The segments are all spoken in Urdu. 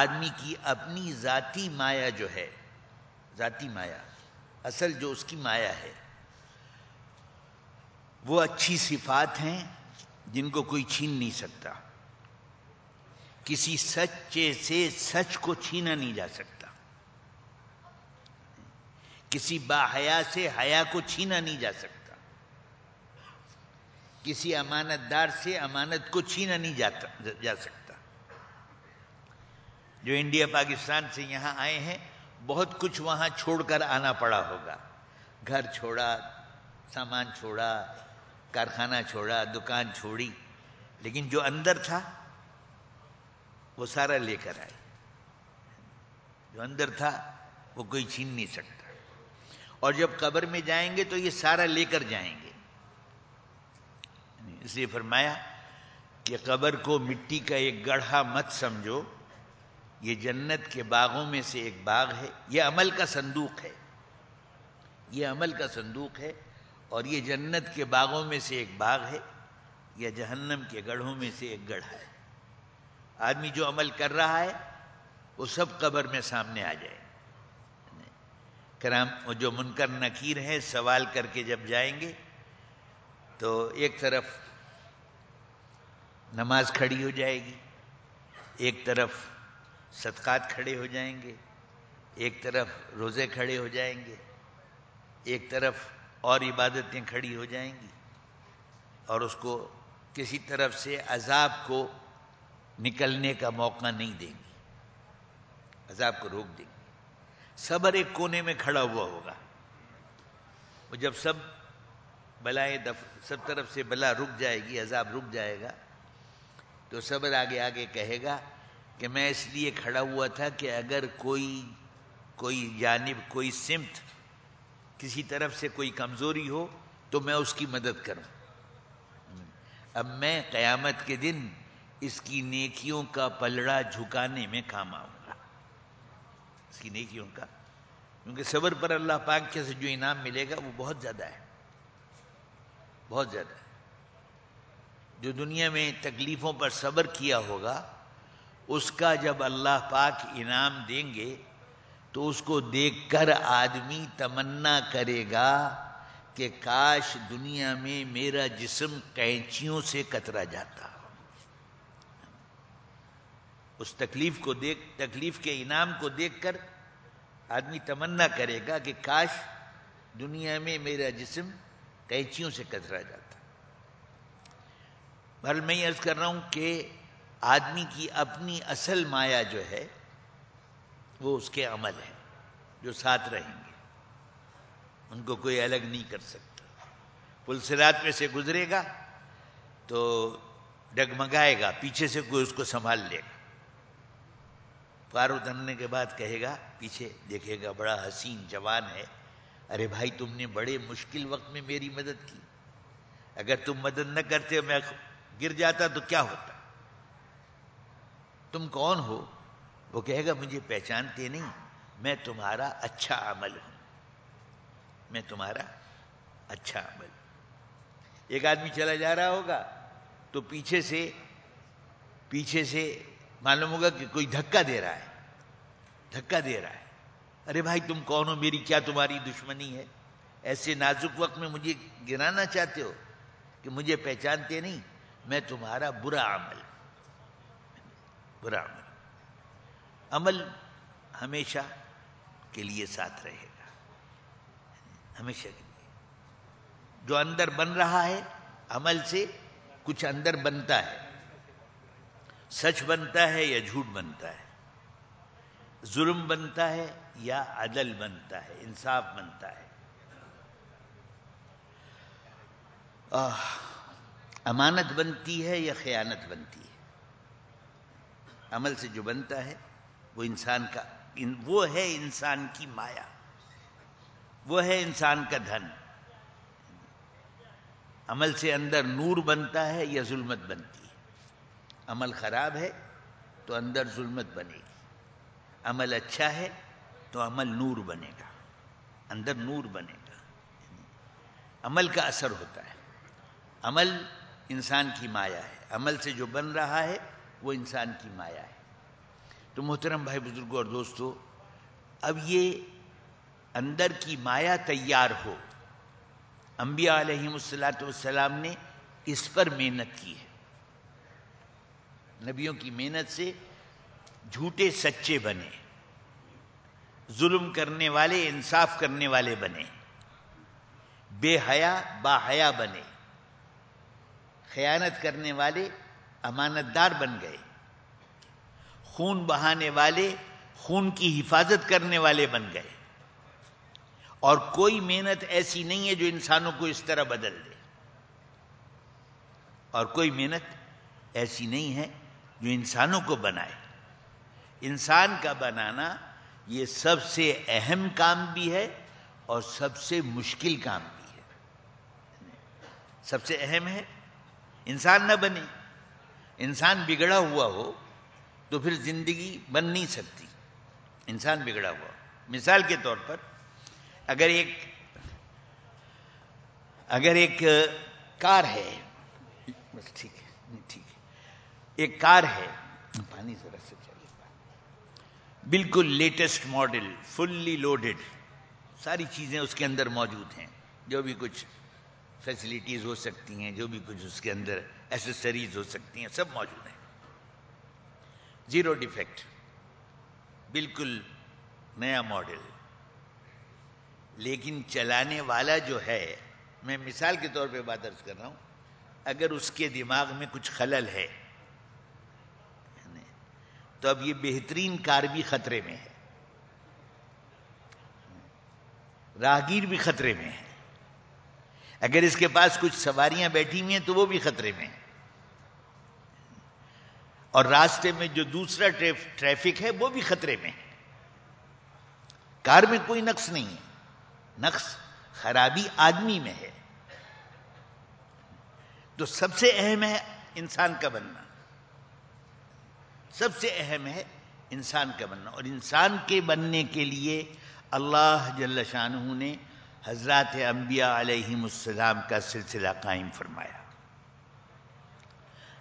آدمی کی اپنی ذاتی مایا جو ہے، ذاتی مایا، اصل جو اس کی مایا ہے، وہ اچھی صفات ہیں جن کو کوئی چھین نہیں سکتا۔ کسی سچے سے سچ کو چھینا نہیں جا سکتا۔ کسی باحیا سے حیا کو چھینا نہیں جا سکتا۔ کسی امانت دار سے امانت کو چھینا نہیں جاتا، جا سکتا۔ جو انڈیا پاکستان سے یہاں آئے ہیں، بہت کچھ وہاں چھوڑ کر آنا پڑا ہوگا۔ گھر چھوڑا، سامان چھوڑا، کارخانہ چھوڑا، دکان چھوڑی، لیکن جو اندر تھا، وہ سارا لے کر آئے۔ جو اندر تھا، وہ کوئی چھین نہیں سکتا۔ اور جب قبر میں جائیں گے تو یہ سارا لے کر جائیں گے۔ اس لیے فرمایا کہ قبر کو مٹی کا ایک گڑھا مت سمجھو۔ یہ جنت کے باغوں میں سے ایک باغ ہے، یہ عمل کا صندوق ہے۔ یہ عمل کا صندوق ہے اور یہ جنت کے باغوں میں سے ایک باغ ہے، یا جہنم کے گڑھوں میں سے ایک گڑھ ہے۔ آدمی جو عمل کر رہا ہے، وہ سب قبر میں سامنے آ جائے۔ کرام جو منکر نکیر ہیں، سوال کر کے جب جائیں گے، تو ایک طرف نماز کھڑی ہو جائے گی، ایک طرف صدقات کھڑے ہو جائیں گے، ایک طرف روزے کھڑے ہو جائیں گے، ایک طرف اور عبادتیں کھڑی ہو جائیں گی اور اس کو کسی طرف سے عذاب کو نکلنے کا موقع نہیں دیں گی، عذاب کو روک دیں گی۔ صبر ایک کونے میں کھڑا ہوا ہوگا۔ وہ جب سب بلائیں سب طرف سے بلا رک جائے گی، عذاب رک جائے گا تو صبر آگے آگے کہے گا کہ میں اس لیے کھڑا ہوا تھا کہ اگر کوئی کوئی جانب، کوئی سمت کسی طرف سے کوئی کمزوری ہو تو میں اس کی مدد کروں۔ اب میں قیامت کے دن اس کی نیکیوں کا پلڑا جھکانے میں کام آؤں گا۔ اس کی نیکیوں کا، کیونکہ صبر پر اللہ پاک کے سے جو انعام ملے گا وہ بہت زیادہ ہے۔ بہت زیادہ ہے۔ جو دنیا میں تکلیفوں پر صبر کیا ہوگا اس کا جب اللہ پاک انعام دیں گے تو اس کو دیکھ کر آدمی تمنا کرے گا کہ کاش دنیا میں میرا جسم کینچیوں سے کترا جاتا۔ اس تکلیف کو دیکھ، تکلیف کے انعام کو دیکھ کر آدمی تمنا کرے گا کہ کاش دنیا میں میرا جسم قینچیوں سے کترا جاتا۔ بھر میں یہ عرض کر رہا ہوں کہ آدمی کی اپنی اصل مایا جو ہے، وہ اس کے عمل ہے جو ساتھ رہیں گے۔ ان کو کوئی الگ نہیں کر سکتا۔ پلسرات میں سے گزرے گا تو ڈگمگائے گا، پیچھے سے کوئی اس کو سنبھال لے گا۔ پار اترنے کے بعد کہے گا، پیچھے دیکھے گا، بڑا حسین جوان ہے۔ ارے بھائی، تم نے بڑے مشکل وقت میں میری مدد کی۔ اگر تم مدد نہ کرتے، میں گر جاتا تو کیا ہوتا؟ تم کون ہو؟ وہ کہے گا، مجھے پہچانتے نہیں، میں تمہارا اچھا عمل ہوں۔ میں تمہارا اچھا عمل۔ ایک آدمی چلا جا رہا ہوگا، تو پیچھے سے پیچھے سے معلوم ہوگا کہ کوئی دھکا دے رہا ہے۔ دھکا دے رہا ہے۔ ارے بھائی، تم کون ہو؟ میری کیا تمہاری دشمنی ہے؟ ایسے نازک وقت میں مجھے گرانا چاہتے ہو کہ مجھے پہچانتے نہیں؟ میں تمہارا برا عمل۔ برا عمل عمل ہمیشہ کے لیے ساتھ رہے گا۔ ہمیشہ کے لیے۔ جو اندر بن رہا ہے، عمل سے کچھ اندر بنتا ہے۔ سچ بنتا ہے یا جھوٹ بنتا ہے؟ ظلم بنتا ہے یا عدل بنتا ہے؟ انصاف بنتا ہے۔ امانت بنتی ہے یا خیانت بنتی ہے؟ عمل سے جو بنتا ہے، وہ انسان کا وہ ہے انسان کی مایا۔ وہ ہے انسان کا دھن۔ عمل سے اندر نور بنتا ہے یا ظلمت بنتی ہے۔ عمل خراب ہے تو اندر ظلمت بنے گی۔ عمل اچھا ہے تو عمل نور بنے گا۔ اندر نور بنے گا۔ عمل کا اثر ہوتا ہے۔ عمل انسان کی مایا ہے۔ عمل سے جو بن رہا ہے وہ انسان کی مایا ہے۔ تو محترم بھائی بزرگوں اور دوستو، اب یہ اندر کی مایا تیار ہو، انبیاء علیہ السلاۃ والسلام نے اس پر محنت کی ہے۔ نبیوں کی محنت سے جھوٹے سچے بنے، ظلم کرنے والے، انصاف کرنے والے بنے، بے حیا، با حیا بنے۔ خیانت کرنے والے امانت دار بن گئے۔ خون بہانے والے، خون کی حفاظت کرنے والے بن گئے۔ اور کوئی محنت ایسی نہیں ہے جو انسانوں کو اس طرح بدل دے۔ اور کوئی محنت ایسی نہیں ہے جو انسانوں کو بنائے۔ انسان کا بنانا یہ سب سے اہم کام بھی ہے اور سب سے مشکل کام بھی ہے۔ سب سے اہم ہے انسان نہ بنے۔ انسان بگڑا ہوا ہو تو پھر زندگی بن نہیں سکتی۔ انسان بگڑا ہوا۔ مثال کے طور پر اگر ایک اگر ایک کار ہے، بس ٹھیک ہے ٹھیک ہے۔ ایک کار ہے۔ پانی ذرا سے چاہیے بالکل لیٹسٹ ماڈل، فلی لوڈڈ۔ ساری چیزیں اس کے اندر موجود ہیں۔ جو بھی کچھ فیسلٹیز ہو سکتی ہیں، جو بھی کچھ اس کے اندر ایسسریز ہو سکتی ہیں، سب موجود ہیں۔ زیرو ڈیفیکٹ بالکل نیا ماڈل لیکن چلانے والا جو ہے، میں مثال کے طور پہ بات ارض کر رہا ہوں، اگر اس کے دماغ میں کچھ خلل ہے، تو اب یہ بہترین کار بھی خطرے میں ہے۔ راہگیر بھی خطرے میں ہے۔ اگر اس کے پاس کچھ سواریاں بیٹھی ہوئی ہیں، تو وہ بھی خطرے میں ہیں اور راستے میں جو دوسرا ٹریفک ہے، وہ بھی خطرے میں ہے۔ کار میں کوئی نقص نہیں ہے۔ نقص خرابی آدمی میں ہے۔ تو سب سے اہم ہے انسان کا بننا۔ سب سے اہم ہے انسان کا بننا۔ اور انسان کے بننے کے لیے اللہ جل شاہ نے حضرات انبیاء علیہ السلام کا سلسلہ قائم فرمایا۔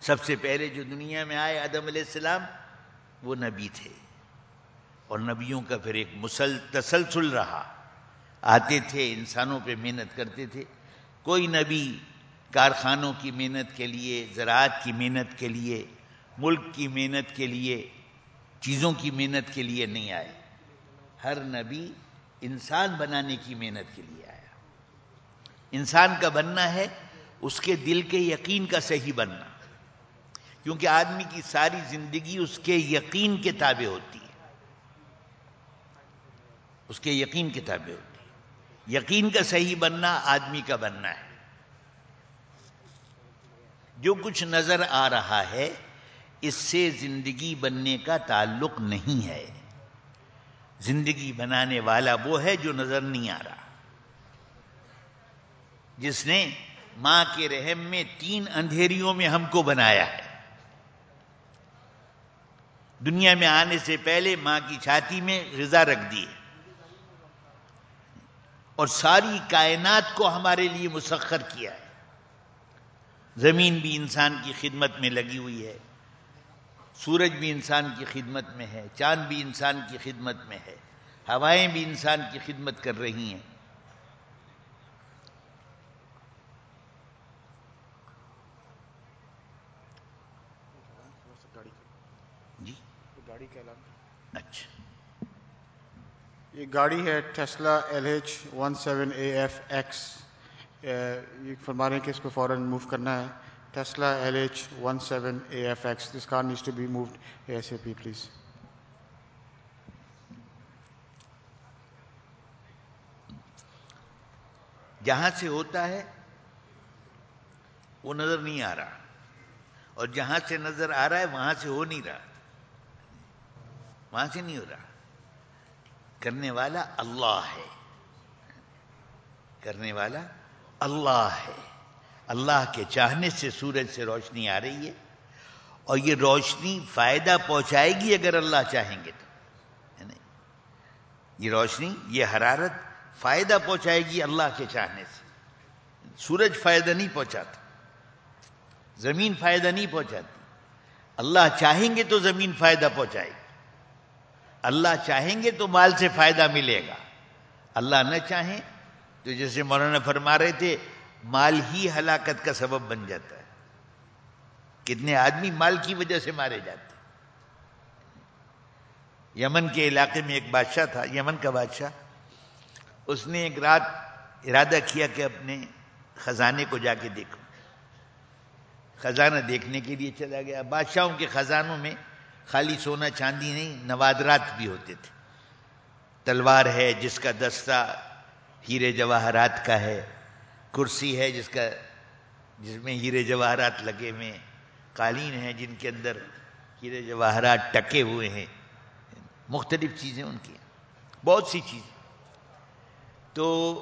سب سے پہلے جو دنیا میں آئے آدم علیہ السلام، وہ نبی تھے۔ اور نبیوں کا پھر ایک مسل، تسلسل رہا۔ آتے تھے، انسانوں پہ محنت کرتے تھے۔ کوئی نبی کارخانوں کی محنت کے لیے، زراعت کی محنت کے لیے، ملک کی محنت کے لیے، چیزوں کی محنت کے لیے نہیں آئے۔ ہر نبی انسان بنانے کی محنت کے لیے آیا۔ انسان کا بننا ہے، اس کے دل کے یقین کا صحیح بننا۔ کیونکہ آدمی کی ساری زندگی اس کے یقین کے تابع ہوتی ہے۔ اس کے یقین کے تابع ہوتی ہے۔ یقین کا صحیح بننا آدمی کا بننا ہے۔ جو کچھ نظر آ رہا ہے، اس سے زندگی بننے کا تعلق نہیں ہے۔ زندگی بنانے والا وہ ہے جو نظر نہیں آ رہا۔ جس نے ماں کے رحم میں تین اندھیریوں میں ہم کو بنایا ہے۔ دنیا میں آنے سے پہلے ماں کی چھاتی میں غذا رکھ دی اور ساری کائنات کو ہمارے لیے مسخر کیا ہے۔ زمین بھی انسان کی خدمت میں لگی ہوئی ہے۔ سورج بھی انسان کی خدمت میں ہے۔ چاند بھی انسان کی خدمت میں ہے۔ ہوائیں بھی انسان کی خدمت کر رہی ہیں جی گاڑی کا اعلان اچھا۔ یہ گاڑی ہے Tesla L H one seven A F X. یہ فرما رہے ہیں کہ اس کو فوراً موو کرنا ہے۔ Tesla L H one seven A F X this car needs to be moved A S A P please. جہاں سے ہوتا ہے وہ نظر نہیں آ رہا۔ اور جہاں سے نظر آ رہا ہے وہاں سے ہو نہیں رہا۔ وہاں سے نہیں ہو رہا۔ کرنے والا اللہ ہے۔ کرنے والا اللہ ہے۔ اللہ کے چاہنے سے سورج سے روشنی آ رہی ہے۔ اور یہ روشنی فائدہ پہنچائے گی اگر اللہ چاہیں گے تو۔ یہ روشنی، یہ حرارت فائدہ پہنچائے گی اللہ کے چاہنے سے۔ سورج فائدہ نہیں پہنچاتا۔ زمین فائدہ نہیں پہنچاتی۔ اللہ چاہیں گے تو زمین فائدہ پہنچائے گی۔ اللہ چاہیں گے تو مال سے فائدہ ملے گا۔ اللہ نہ چاہیں تو جیسے مولانا فرما رہے تھے، مال ہی ہلاکت کا سبب بن جاتا ہے۔ کتنے آدمی مال کی وجہ سے مارے جاتے یمن کے علاقے میں ایک بادشاہ تھا، یمن کا بادشاہ۔ اس نے ایک رات ارادہ کیا کہ اپنے خزانے کو جا کے دیکھو خزانہ دیکھنے کے لیے چلا گیا۔ بادشاہوں کے خزانوں میں خالی سونا چاندی نہیں، نوادرات بھی ہوتے تھے۔ تلوار ہے جس کا دستہ ہیرے جواہرات کا ہے، کرسی ہے جس کا، جس میں ہیرے جواہرات لگے ہوئے قالین ہیں جن کے اندر ہیرے جواہرات ٹکے ہوئے ہیں۔ مختلف چیزیں ان کی بہت سی چیزیں۔ تو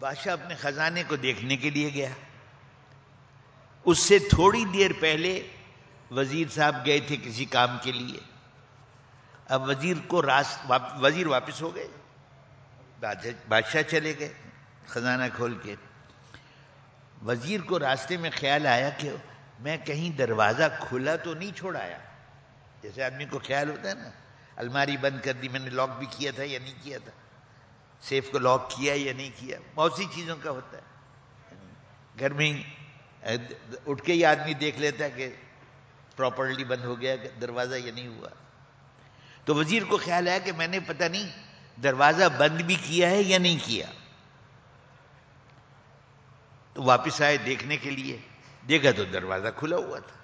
بادشاہ اپنے خزانے کو دیکھنے کے لیے گیا۔ اس سے تھوڑی دیر پہلے وزیر صاحب گئے تھے کسی کام کے لیے۔ اب وزیر کو وزیر واپس ہو گئے۔ بادشاہ چلے گئے خزانہ کھول کے۔ وزیر کو راستے میں خیال آیا کہ میں کہیں دروازہ کھلا تو نہیں چھوڑایا جیسے آدمی کو خیال ہوتا ہے نا، الماری بند کر دی، میں نے لاک بھی کیا تھا یا نہیں کیا تھا۔ سیف کو لاک کیا یا نہیں کیا، بہت سی چیزوں کا ہوتا ہے۔ یعنی گھر میں اٹھ کے ہی آدمی دیکھ لیتا ہے کہ پراپرلی بند ہو گیا دروازہ یا نہیں ہوا۔ تو وزیر کو خیال آیا کہ میں نے پتہ نہیں دروازہ بند بھی کیا ہے یا نہیں کیا۔ تو واپس آئے دیکھنے کے لیے۔ دیکھا تو دروازہ کھلا ہوا تھا۔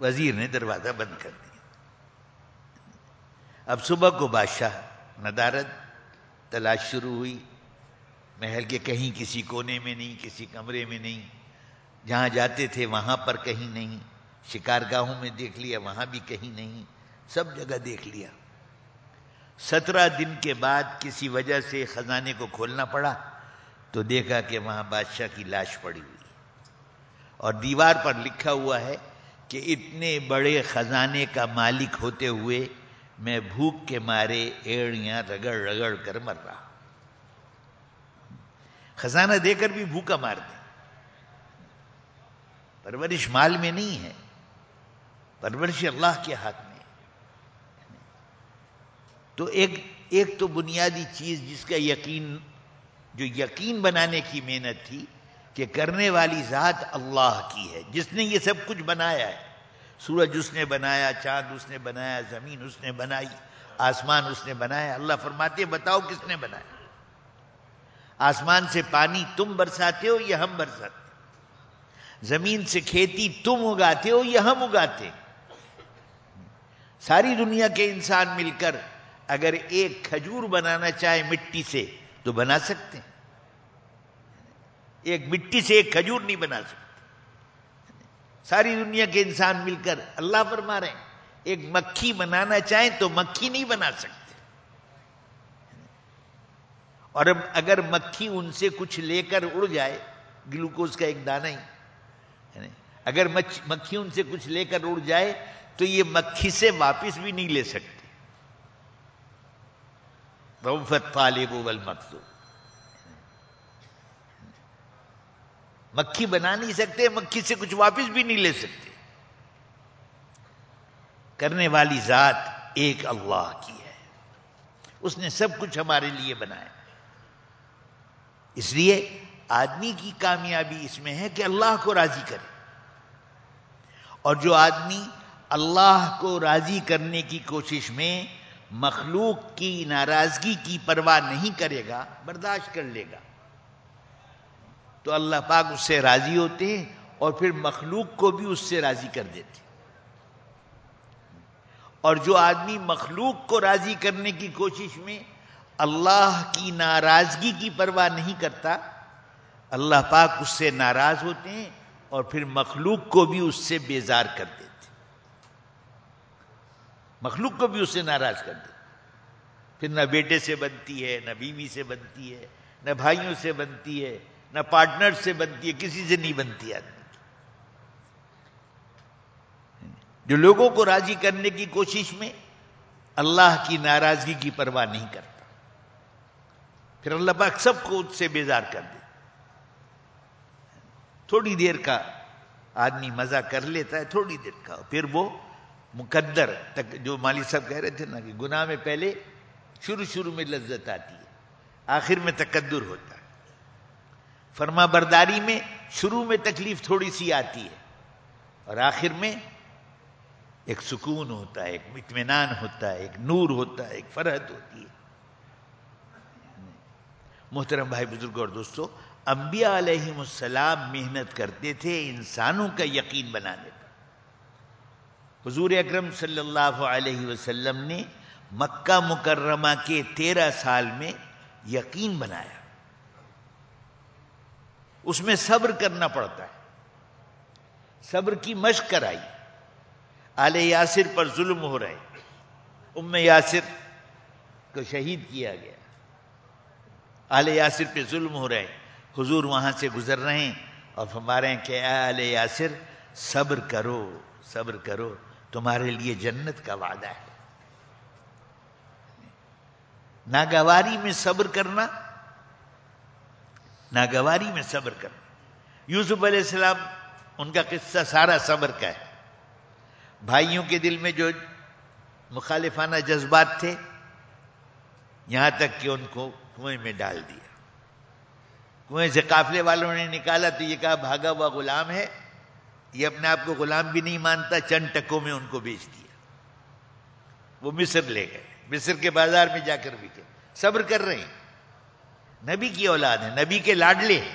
وزیر نے دروازہ بند کر دیا۔ اب صبح کو بادشاہ ندارت، تلاش شروع ہوئی۔ محل کے کہیں کسی کونے میں نہیں، کسی کمرے میں نہیں۔ جہاں جاتے تھے وہاں پر کہیں نہیں۔ شکار گاہوں میں دیکھ لیا، وہاں بھی کہیں نہیں، سب جگہ دیکھ لیا۔ سترہ دن کے بعد کسی وجہ سے خزانے کو کھولنا پڑا تو دیکھا کہ وہاں بادشاہ کی لاش پڑی ہوئی۔ اور دیوار پر لکھا ہوا ہے کہ اتنے بڑے خزانے کا مالک ہوتے ہوئے میں بھوک کے مارے ایڑیاں رگڑ رگڑ کر مر رہا۔ خزانہ دے کر بھی بھوکا مار دیں پرورش مال میں نہیں ہے۔ پرورش اللہ کے ہاتھ میں۔ تو ایک ایک تو بنیادی چیز جس کا یقین، جو یقین بنانے کی محنت تھی کہ کرنے والی ذات اللہ کی ہے۔ جس نے یہ سب کچھ بنایا ہے۔ سورج اس نے بنایا، چاند اس نے بنایا، زمین اس نے بنائی، آسمان اس نے بنایا۔ اللہ فرماتے بتاؤ کس نے بنایا؟ آسمان سے پانی تم برساتے ہو یا ہم برساتے زمین سے کھیتی تم اگاتے ہو یا ہم اگاتے ساری دنیا کے انسان مل کر اگر ایک کھجور بنانا چاہے مٹی سے تو بنا سکتے ہیں۔ ایک مٹی سے ایک کھجور نہیں بنا سکتے۔ ساری دنیا کے انسان مل کر اللہ فرما رہے ہیں، ایک مکھی بنانا چاہیں تو مکھی نہیں بنا سکتے۔ اور اب اگر مکھی ان سے کچھ لے کر اڑ جائے، گلوکوز کا ایک دانہ ہی یعنی اگر مکھی ان سے کچھ لے کر اڑ جائے تو یہ مکھی سے واپس بھی نہیں لے سکتے۔ طالب والمطلوب مکھی بنا نہیں سکتے، مکھی سے کچھ واپس بھی نہیں لے سکتے۔ کرنے والی ذات ایک اللہ کی ہے۔ اس نے سب کچھ ہمارے لیے بنایا۔ اس لیے آدمی کی کامیابی اس میں ہے کہ اللہ کو راضی کرے۔ اور جو آدمی اللہ کو راضی کرنے کی کوشش میں مخلوق کی ناراضگی کی پرواہ نہیں کرے گا، برداشت کر لے گا۔ تو اللہ پاک اس سے راضی ہوتے ہیں اور پھر مخلوق کو بھی اس سے راضی کر دیتے۔ اور جو آدمی مخلوق کو راضی کرنے کی کوشش میں اللہ کی ناراضگی کی پرواہ نہیں کرتا، اللہ پاک اس سے ناراض ہوتے ہیں اور پھر مخلوق کو بھی اس سے بیزار کر دیتے۔ مخلوق کو بھی اس سے ناراض کر دیتے پھر نہ بیٹے سے بنتی ہے، نہ بیوی سے بنتی ہے، نہ بھائیوں سے بنتی ہے، نہ پارٹنر سے بنتی ہے، کسی سے نہیں بنتی آدمی۔ جو لوگوں کو راضی کرنے کی کوشش میں اللہ کی ناراضگی کی پرواہ نہیں کرتا، پھر اللہ پاک سب کو اس سے بیزار کر دے۔ تھوڑی دیر کا آدمی مزہ کر لیتا ہے، تھوڑی دیر کا، پھر وہ مقدر تک جو مالی صاحب کہہ رہے تھے نا کہ گناہ میں پہلے شروع شروع میں لذت آتی ہے، آخر میں تقدر ہوتا ہے۔ فرما برداری میں شروع میں تکلیف تھوڑی سی آتی ہے اور آخر میں ایک سکون ہوتا ہے، ایک اطمینان ہوتا ہے، ایک نور ہوتا ہے، ایک فرحت ہوتی ہے۔ محترم بھائی بزرگ اور دوستو، انبیاء علیہ السلام محنت کرتے تھے، انسانوں کا یقین بنانے حضور اکرم صلی اللہ علیہ وسلم نے مکہ مکرمہ کے تیرہ سال میں یقین بنایا۔ اس میں صبر کرنا پڑتا ہے۔ صبر کی مشق کرائی۔ آل یاسر پر ظلم ہو رہے۔ ام یاسر کو شہید کیا گیا۔ آل یاسر پہ ظلم ہو رہے۔ حضور وہاں سے گزر رہے ہیں اور ہمارے ہیں کہ آل یاسر، صبر کرو صبر کرو۔ تمہارے لیے جنت کا وعدہ ہے۔ ناگواری میں صبر کرنا، ناگواری میں صبر کرنا۔ یوسف علیہ السلام، ان کا قصہ سارا صبر کا ہے۔ بھائیوں کے دل میں جو مخالفانہ جذبات تھے، یہاں تک کہ ان کو کنویں میں ڈال دیا۔ کنویں سے قافلے والوں نے نکالا تو یہ کہا، بھاگا ہوا غلام ہے۔ یہ اپنے آپ کو غلام بھی نہیں مانتا، چند ٹکوں میں ان کو بیچ دیا۔ وہ مصر لے گئے۔ مصر کے بازار میں جا کر بکے۔ صبر کر رہے ہیں۔ نبی کی اولاد ہے نبی کے لاڈلے ہیں۔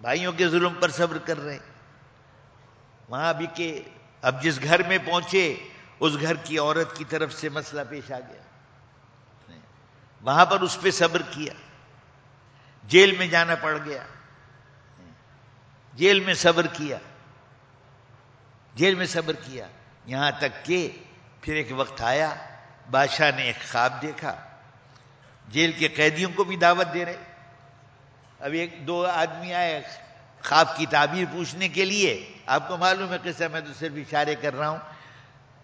بھائیوں کے ظلم پر صبر کر رہے ہیں۔ وہاں بھی کہ اب جس گھر میں پہنچے، اس گھر کی عورت کی طرف سے مسئلہ پیش آ گیا۔ وہاں پر اس پہ صبر کیا۔ جیل میں جانا پڑ گیا۔ جیل میں صبر کیا۔ جیل میں صبر کیا۔ یہاں تک کہ پھر ایک وقت آیا، بادشاہ نے ایک خواب دیکھا۔ جیل کے قیدیوں کو بھی دعوت دے رہے۔ اب ایک دو آدمی آئے خواب کی تعبیر پوچھنے کے لیے۔ آپ کو معلوم ہے قصہ، میں تو صرف اشارے کر رہا ہوں۔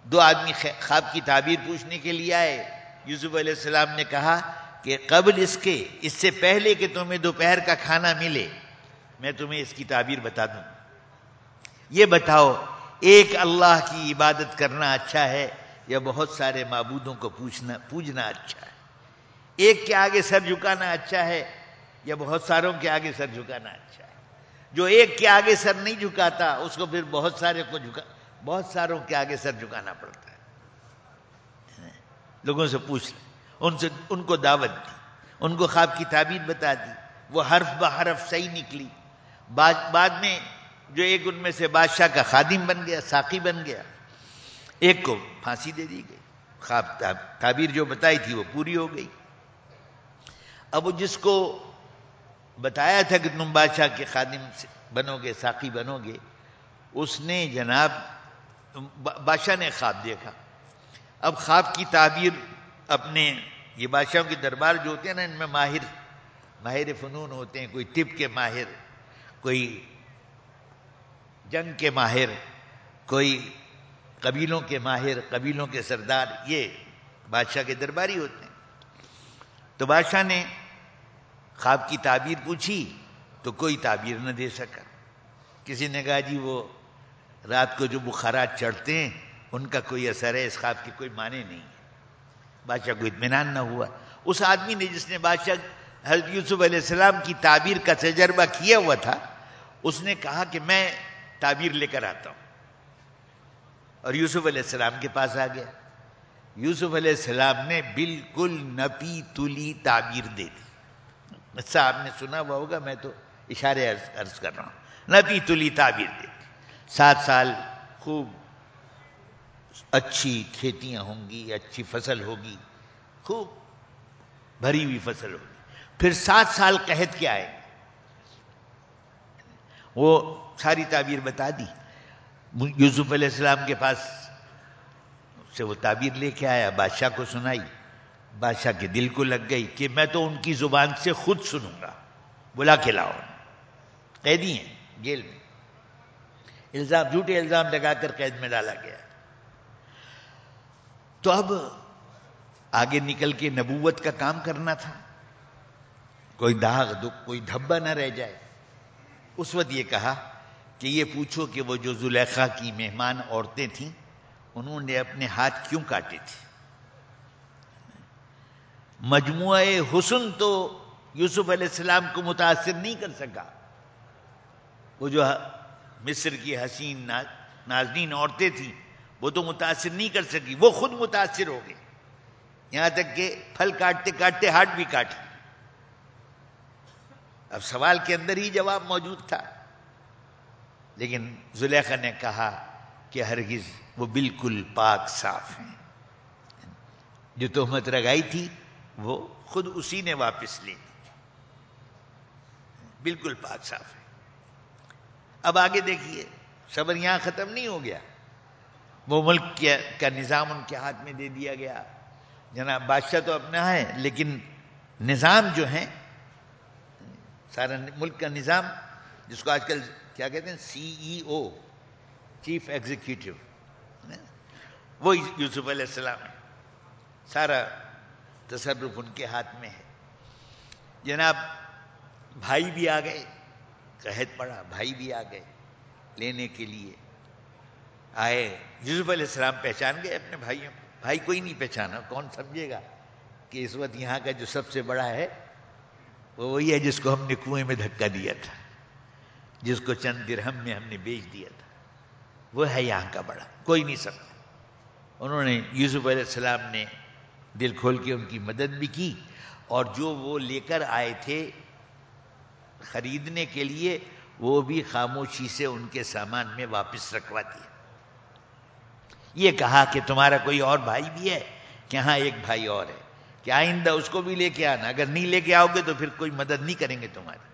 دو آدمی خواب کی تعبیر پوچھنے کے لیے آئے۔ یوسف علیہ السلام نے کہا کہ قبل اس کے، اس سے پہلے کہ تمہیں دوپہر کا کھانا ملے۔ میں تمہیں اس کی تعبیر بتا دوں۔ یہ بتاؤ، ایک اللہ کی عبادت کرنا اچھا ہے یا بہت سارے معبودوں کو پوچھنا، پوجنا اچھا ہے؟ ایک کے آگے سر جھکانا اچھا ہے یا بہت ساروں کے آگے سر جھکانا اچھا ہے؟ جو ایک کے آگے سر نہیں جھکاتا، اس کو پھر بہت سارے کو جھکا، بہت ساروں کے آگے سر جھکانا پڑتا ہے۔ لوگوں سے پوچھ لیں۔ ان سے، ان کو دعوت دی۔ ان کو خواب کی تعبیر بتا دی۔ وہ حرف بحرف صحیح نکلی۔ بعد میں جو ایک ان میں سے بادشاہ کا خادم بن گیا، ساقی بن گیا، ایک کو پھانسی دے دی گئی۔ خواب، تعبیر جو بتائی تھی وہ پوری ہو گئی۔ اب وہ جس کو بتایا تھا کہ تم بادشاہ کے خادم بنو گے، ساقی بنو گے، اس نے جناب بادشاہ نے خواب دیکھا۔ اب خواب کی تعبیر اپنے یہ بادشاہوں کے دربار جو ہوتے ہیں نا، ان میں ماہر ماہر فنون ہوتے ہیں، کوئی طب کے ماہر۔ کوئی جنگ کے ماہر، کوئی قبیلوں کے ماہر، قبیلوں کے سردار، یہ بادشاہ کے درباری ہوتے ہیں۔ تو بادشاہ نے خواب کی تعبیر پوچھی، تو کوئی تعبیر نہ دے سکا۔ کسی نے کہا جی وہ رات کو جو بخارات چڑھتے ہیں، ان کا کوئی اثر ہے، اس خواب کی کوئی معنی نہیں ہے۔ بادشاہ کو اطمینان نہ ہوا۔ اس آدمی نے جس نے بادشاہ حضرت یوسف علیہ السلام کی تعبیر کا تجربہ کیا ہوا تھا اس نے کہا کہ میں تعبیر لے کر آتا ہوں۔ اور یوسف علیہ السلام کے پاس آ گیا۔ یوسف علیہ السلام نے بالکل نپی تلی تعبیر دے دی۔ اچھا آپ نے سنا ہوا ہوگا، میں تو اشارے عرض کر رہا ہوں۔ نبی تلی تعبیر دے دی۔ سات سال خوب اچھی کھیتیاں ہوں گی، اچھی فصل ہوگی، خوب بھری ہوئی فصل ہوگی۔ پھر سات سال قحط کے آئے وہ ساری تعبیر بتا دی۔ یوسف علیہ السلام کے پاس سے وہ تعبیر لے کے آیا، بادشاہ کو سنائی۔ بادشاہ کے دل کو لگ گئی کہ میں تو ان کی زبان سے خود سنوں گا۔ بلا کے لاؤ۔ قیدی ہیں، جیل میں۔ الزام، جھوٹے الزام لگا کر قید میں ڈالا گیا۔ تو اب آگے نکل کے نبوت کا کام کرنا تھا۔ کوئی داغ دکھ، کوئی دھبا نہ رہ جائے۔ اس وقت یہ کہا کہ یہ پوچھو کہ وہ جو زلیخا کی مہمان عورتیں تھیں، انہوں نے اپنے ہاتھ کیوں کاٹے تھے؟ مجموعہ حسن تو یوسف علیہ السلام کو متاثر نہیں کر سکا۔ وہ جو مصر کی حسین ناظرین عورتیں تھیں، وہ تو متاثر نہیں کر سکی، وہ خود متاثر ہو گئی یہاں تک کہ پھل کاٹتے کاٹتے ہاتھ بھی کاٹ اب سوال کے اندر ہی جواب موجود تھا۔ لیکن زلیخا نے کہا کہ ہرگز وہ بالکل پاک صاف ہیں۔ جو تہمت رگائی تھی، وہ خود اسی نے واپس لی۔ بالکل پاک صاف ہے اب آگے دیکھیے، صبر یہاں ختم نہیں ہو گیا۔ وہ ملک کا نظام ان کے ہاتھ میں دے دیا گیا۔ جناب، بادشاہ تو اپنا ہے، لیکن نظام جو ہے سارا ملک کا نظام، جس کو آج کل کیا کہتے ہیں سی ای او چیف ایگزیکٹو وہ یوسف علیہ السلام ہے سارا تصرف ان کے ہاتھ میں ہے۔ جناب، بھائی بھی آ گئے، قحط پڑا، بھائی بھی آ گئے لینے کے لیے۔ آئے، یوسف علیہ السلام پہچان گئے اپنے بھائیوں بھائی کوئی نہیں پہچانا، کون سمجھے گا کہ اس وقت یہاں کا جو سب سے بڑا ہے وہ وہی ہے جس کو ہم نے کنویں میں دھکا دیا تھا، جس کو چند درہم میں ہم نے بیچ دیا تھا۔ وہ ہے یہاں کا بڑا، کوئی نہیں سمجھا انہوں نے یوسف علیہ السلام نے دل کھول کے ان کی مدد بھی کی اور جو وہ لے کر آئے تھے خریدنے کے لیے، وہ بھی خاموشی سے ان کے سامان میں واپس رکھوا دیا۔ یہ کہا کہ تمہارا کوئی اور بھائی بھی ہے؟ کہ ہاں ایک بھائی اور ہے۔ کہ آئندہ اس کو بھی لے کے آنا، اگر نہیں لے کے آؤ گے تو پھر کوئی مدد نہیں کریں گے تمہاری۔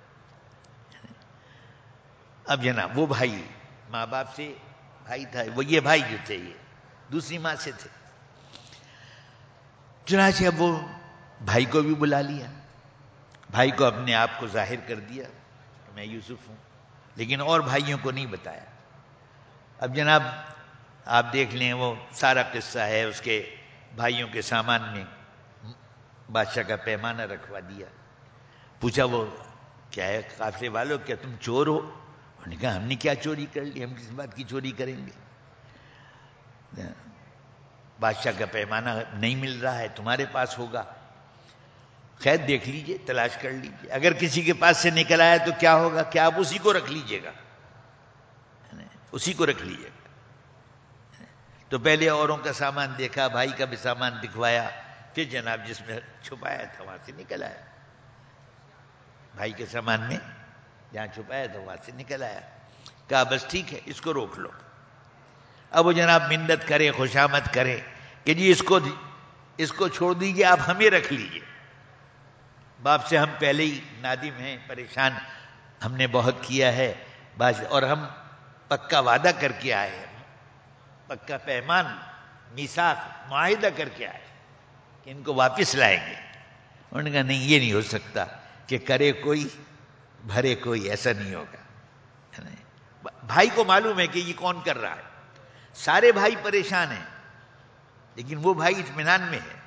اب جناب، وہ بھائی ماں باپ سے بھائی تھا، وہ یہ بھائی جو تھے یہ، دوسری ماں سے تھے۔ چنانچہ اب وہ بھائی کو بھی بلا لیا، بھائی کو اپنے آپ کو ظاہر کر دیا کہ میں یوسف ہوں، لیکن اور بھائیوں کو نہیں بتایا۔ اب جناب، آپ دیکھ لیں وہ سارا قصہ ہے اس کے بھائیوں کے سامان میں۔ بادشاہ کا پیمانہ رکھوا دیا۔ پوچھا وہ، کیا ہے قافلے والوں کیا تم چور ہو؟ انہوں نے کہا، ہم نے کیا چوری کر لی، ہم کس بات کی چوری کریں گے؟ بادشاہ کا پیمانہ نہیں مل رہا ہے، تمہارے پاس ہوگا۔ خیر، دیکھ لیجیے، تلاش کر لیجیے۔ اگر کسی کے پاس سے نکل آیا تو کیا ہوگا؟ کیا آپ اسی کو رکھ لیجیے گا؟ اسی کو رکھ لیجیے گا۔ تو پہلے اوروں کا سامان دیکھا، بھائی کا بھی سامان دکھوایا۔ پھر جناب جس میں چھپایا تھا وہاں سے نکل آیا۔ بھائی کے سامان میں جہاں چھپایا تھا وہاں سے نکل آیا۔ کہا، بس ٹھیک ہے، اس کو روک لو۔ اب وہ جناب منت کرے، خوشامد کرے کہ جی اس کو اس کو چھوڑ دیجیے، آپ ہمیں رکھ لیجیے۔ باپ سے ہم پہلے ہی نادم ہیں، پریشان۔ ہم نے بہت کیا ہے اور ہم پکا وعدہ کر کے آئے ہیں۔ پکا پیمان میساک معاہدہ کر کے آئے کہ ان کو واپس لائیں گے۔ انہوں نے کہا، نہیں، یہ نہیں ہو سکتا کہ کرے کوئی، بھرے کوئی، ایسا نہیں ہوگا۔ یعنی بھائی کو معلوم ہے کہ یہ کون کر رہا ہے۔ سارے بھائی پریشان ہیں، لیکن وہ بھائی اطمینان میں ہے۔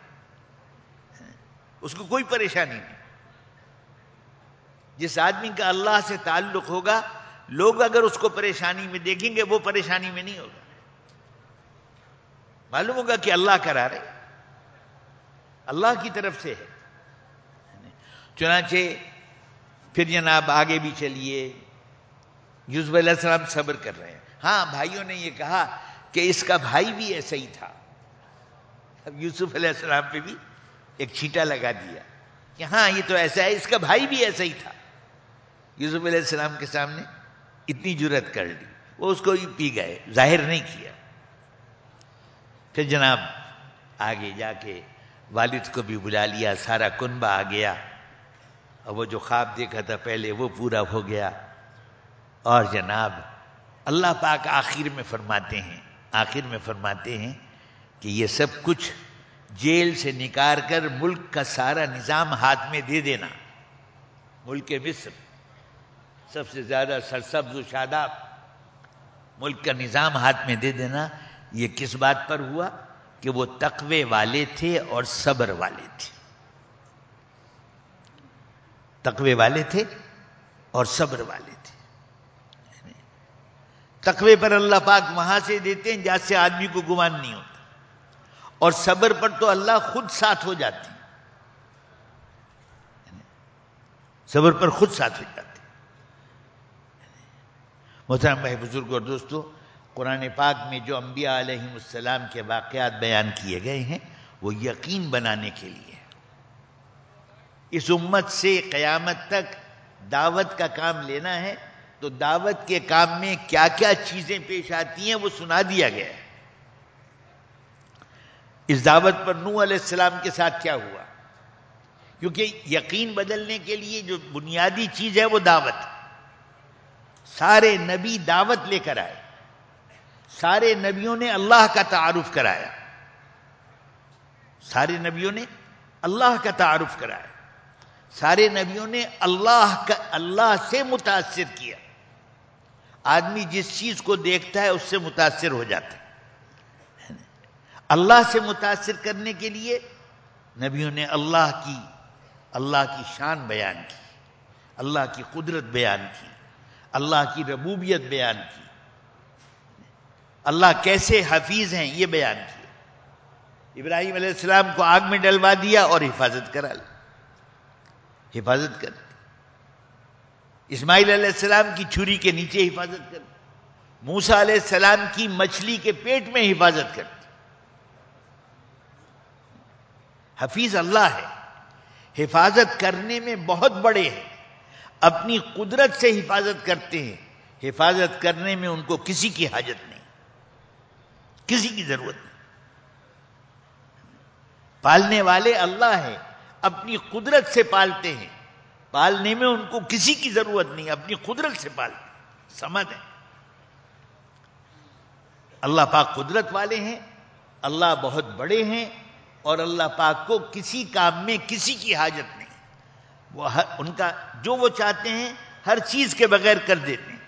اس کو کوئی پریشانی نہیں۔ جس آدمی کا اللہ سے تعلق ہوگا، لوگ اگر اس کو پریشانی میں دیکھیں گے، وہ پریشانی میں نہیں ہوگا۔ معلوم ہوگا کہ اللہ کرا رہے اللہ کی طرف سے ہے۔ چنانچہ پھر جناب آگے بھی چلیے۔ یوسف علیہ السلام صبر کر رہے ہیں۔ ہاں بھائیوں نے یہ کہا کہ اس کا بھائی بھی ایسا ہی تھا۔ اب یوسف علیہ السلام پہ بھی ایک چھیٹا لگا دیا کہ ہاں یہ تو ایسا ہے، اس کا بھائی بھی ایسا ہی تھا۔ یوسف علیہ السلام کے سامنے اتنی جرت کر لی۔ وہ اس کو ہی پی گئے، ظاہر نہیں کیا۔ پھر جناب آگے جا کے والد کو بھی بلا لیا، سارا کنبہ آ گیا۔ اور وہ جو خواب دیکھا تھا پہلے، وہ پورا ہو گیا۔ اور جناب، اللہ پاک آخر میں فرماتے ہیں، آخر میں فرماتے ہیں کہ یہ سب کچھ جیل سے نکار کر ملک کا سارا نظام ہاتھ میں دے دینا۔ ملک مصر، سب سے زیادہ سرسبز و شاداب۔ ملک کا نظام ہاتھ میں دے دینا، یہ کس بات پر ہوا؟ کہ وہ تقوی والے تھے اور صبر والے تھے۔ تقوی والے تھے اور صبر والے تھے۔ تقوی پر اللہ پاک وہاں سے دیتے ہیں جہاں سے آدمی کو گمان نہیں ہوتا۔ اور صبر پر تو اللہ خود ساتھ ہو جاتے ہیں۔ صبر پر خود ساتھ ہو جاتے محترم بھائی بزرگ اور دوستو قرآن پاک میں جو انبیاء علیہ السلام کے واقعات بیان کیے گئے ہیں، وہ یقین بنانے کے لیے اس امت سے قیامت تک دعوت کا کام لینا ہے، تو دعوت کے کام میں کیا کیا چیزیں پیش آتی ہیں، وہ سنا دیا گیا ہے۔ اس دعوت پر نو علیہ السلام کے ساتھ کیا ہوا؟ کیونکہ یقین بدلنے کے لیے جو بنیادی چیز ہے، وہ دعوت۔ سارے نبی دعوت لے کر آئے۔ سارے نبیوں نے اللہ کا تعارف کرایا۔ سارے نبیوں نے اللہ کا تعارف کرایا۔ سارے نبیوں نے اللہ کا، اللہ سے متاثر کیا۔ آدمی جس چیز کو دیکھتا ہے اس سے متاثر ہو جاتا ہے۔ اللہ سے متاثر کرنے کے لیے نبیوں نے اللہ کی اللہ کی شان بیان کی، اللہ کی قدرت بیان کی، اللہ کی ربوبیت بیان کی۔ اللہ کیسے حفیظ ہیں، یہ بیان کیا ابراہیم علیہ السلام کو آگ میں ڈلوا دیا اور حفاظت کرا لی۔ حفاظت کر اسماعیل علیہ السلام کی چھری کے نیچے حفاظت کر موسا علیہ السلام کی مچھلی کے پیٹ میں حفاظت کر حفیظ اللہ ہے۔ حفاظت کرنے میں بہت بڑے ہیں۔ اپنی قدرت سے حفاظت کرتے ہیں۔ حفاظت کرنے میں ان کو کسی کی حاجت نہیں۔ کسی کی ضرورت نہیں۔ پالنے والے اللہ ہے اپنی قدرت سے پالتے ہیں۔ پالنے میں ان کو کسی کی ضرورت نہیں، اپنی قدرت سے پالتے ہیں۔ سمجھ ہے؟ اللہ پاک قدرت والے ہیں، اللہ بہت بڑے ہیں اور اللہ پاک کو کسی کام میں کسی کی حاجت نہیں۔ وہ ان کا جو وہ چاہتے ہیں، ہر چیز کے بغیر کر دیتے ہیں۔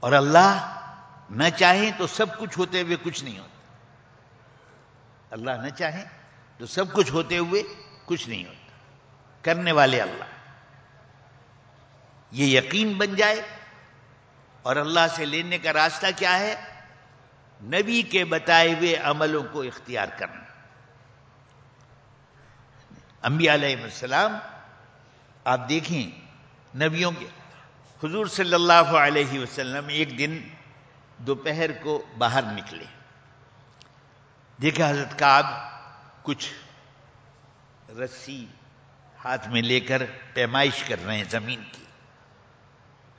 اور اللہ نہ چاہیں تو سب کچھ ہوتے ہوئے کچھ نہیں ہوتا۔ اللہ نہ چاہیں تو سب کچھ ہوتے ہوئے کچھ نہیں ہوتا۔ کرنے والے اللہ۔ یہ یقین بن جائے اور اللہ سے لینے کا راستہ کیا ہے؟ نبی کے بتائے ہوئے عملوں کو اختیار کرنا۔ انبیاء علیہ السلام، آپ دیکھیں نبیوں کے۔ حضور صلی اللہ علیہ وسلم ایک دن دوپہر کو باہر نکلے۔ دیکھا حضرت کعب کچھ رسی ہاتھ میں لے کر پیمائش کر رہے ہیں زمین کی۔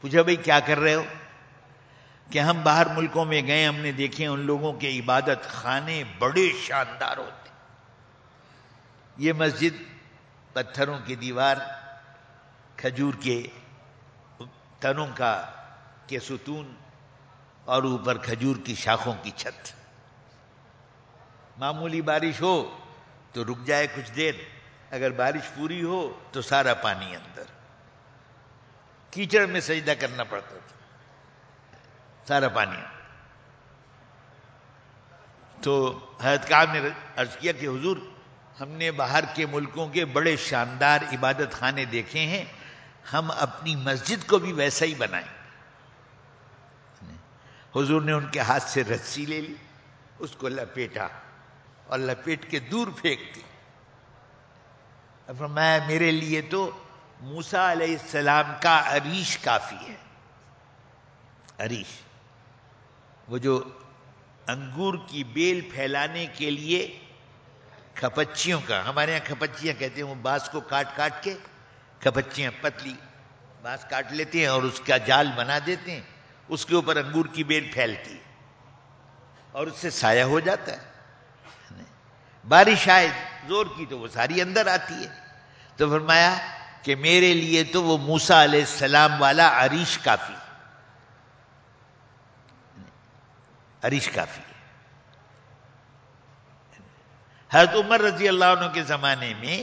پوچھا، بھائی، کیا کر رہے ہو؟ کہ ہم باہر ملکوں میں گئے، ہم نے دیکھے ان لوگوں کے عبادت خانے بڑے شاندار ہوتے۔ یہ مسجد پتھروں کی دیوار، کھجور کے تنوں کا، کے ستون اور اوپر کھجور کی شاخوں کی چھت۔ معمولی بارش ہو تو رک جائے کچھ دیر، اگر بارش پوری ہو تو سارا پانی اندر۔ کیچڑ میں سجدہ کرنا پڑتا تھا۔ سارا پانی۔ تو حضرت کام نے عرض کیا کہ حضور، ہم نے باہر کے ملکوں کے بڑے شاندار عبادت خانے دیکھے ہیں، ہم اپنی مسجد کو بھی ویسا ہی بنائیں۔ حضور نے ان کے ہاتھ سے رسی لے لی، اس کو لپیٹا اور لپیٹ کے دور پھینک دی۔ فرمایا، میرے لیے تو موسا علیہ السلام کا عریش کافی ہے۔ عریش، وہ جو انگور کی بیل پھیلانے کے لیے کھپچیوں کا، ہمارے یہاں کھپچیاں کہتے ہیں، وہ بانس کو کاٹ کاٹ کے کھپچیاں پتلی بانس کاٹ لیتے ہیں اور اس کا جال بنا دیتے ہیں۔ اس کے اوپر انگور کی بیل پھیلتی ہے اور اس سے سایہ ہو جاتا ہے۔ بارش آئے، زور کی تو وہ ساری اندر آتی ہے۔ تو فرمایا کہ میرے لیے تو وہ موسا علیہ السلام والا عریش کافی عریش کافی ہے۔ حضرت عمر رضی اللہ عنہ کے زمانے میں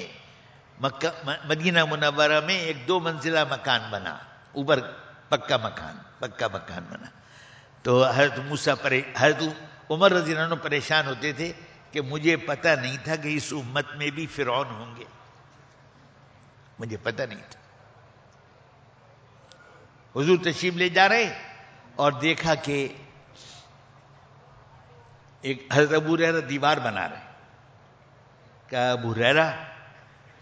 مدینہ منورہ میں ایک دو منزلہ مکان بنا، اوپر پکا مکان پکا مکان بنا۔ تو حضرت موسا حضرت عمر رضی اللہ عنہ پریشان ہوتے تھے کہ مجھے پتہ نہیں تھا کہ اس امت میں بھی فرعون ہوں گے۔ مجھے پتہ نہیں تھا۔ حضور تشریف لے جا رہے اور دیکھا کہ ایک حضرت ابو ریرا دیوار بنا رہے۔ کہا، ابو ریرا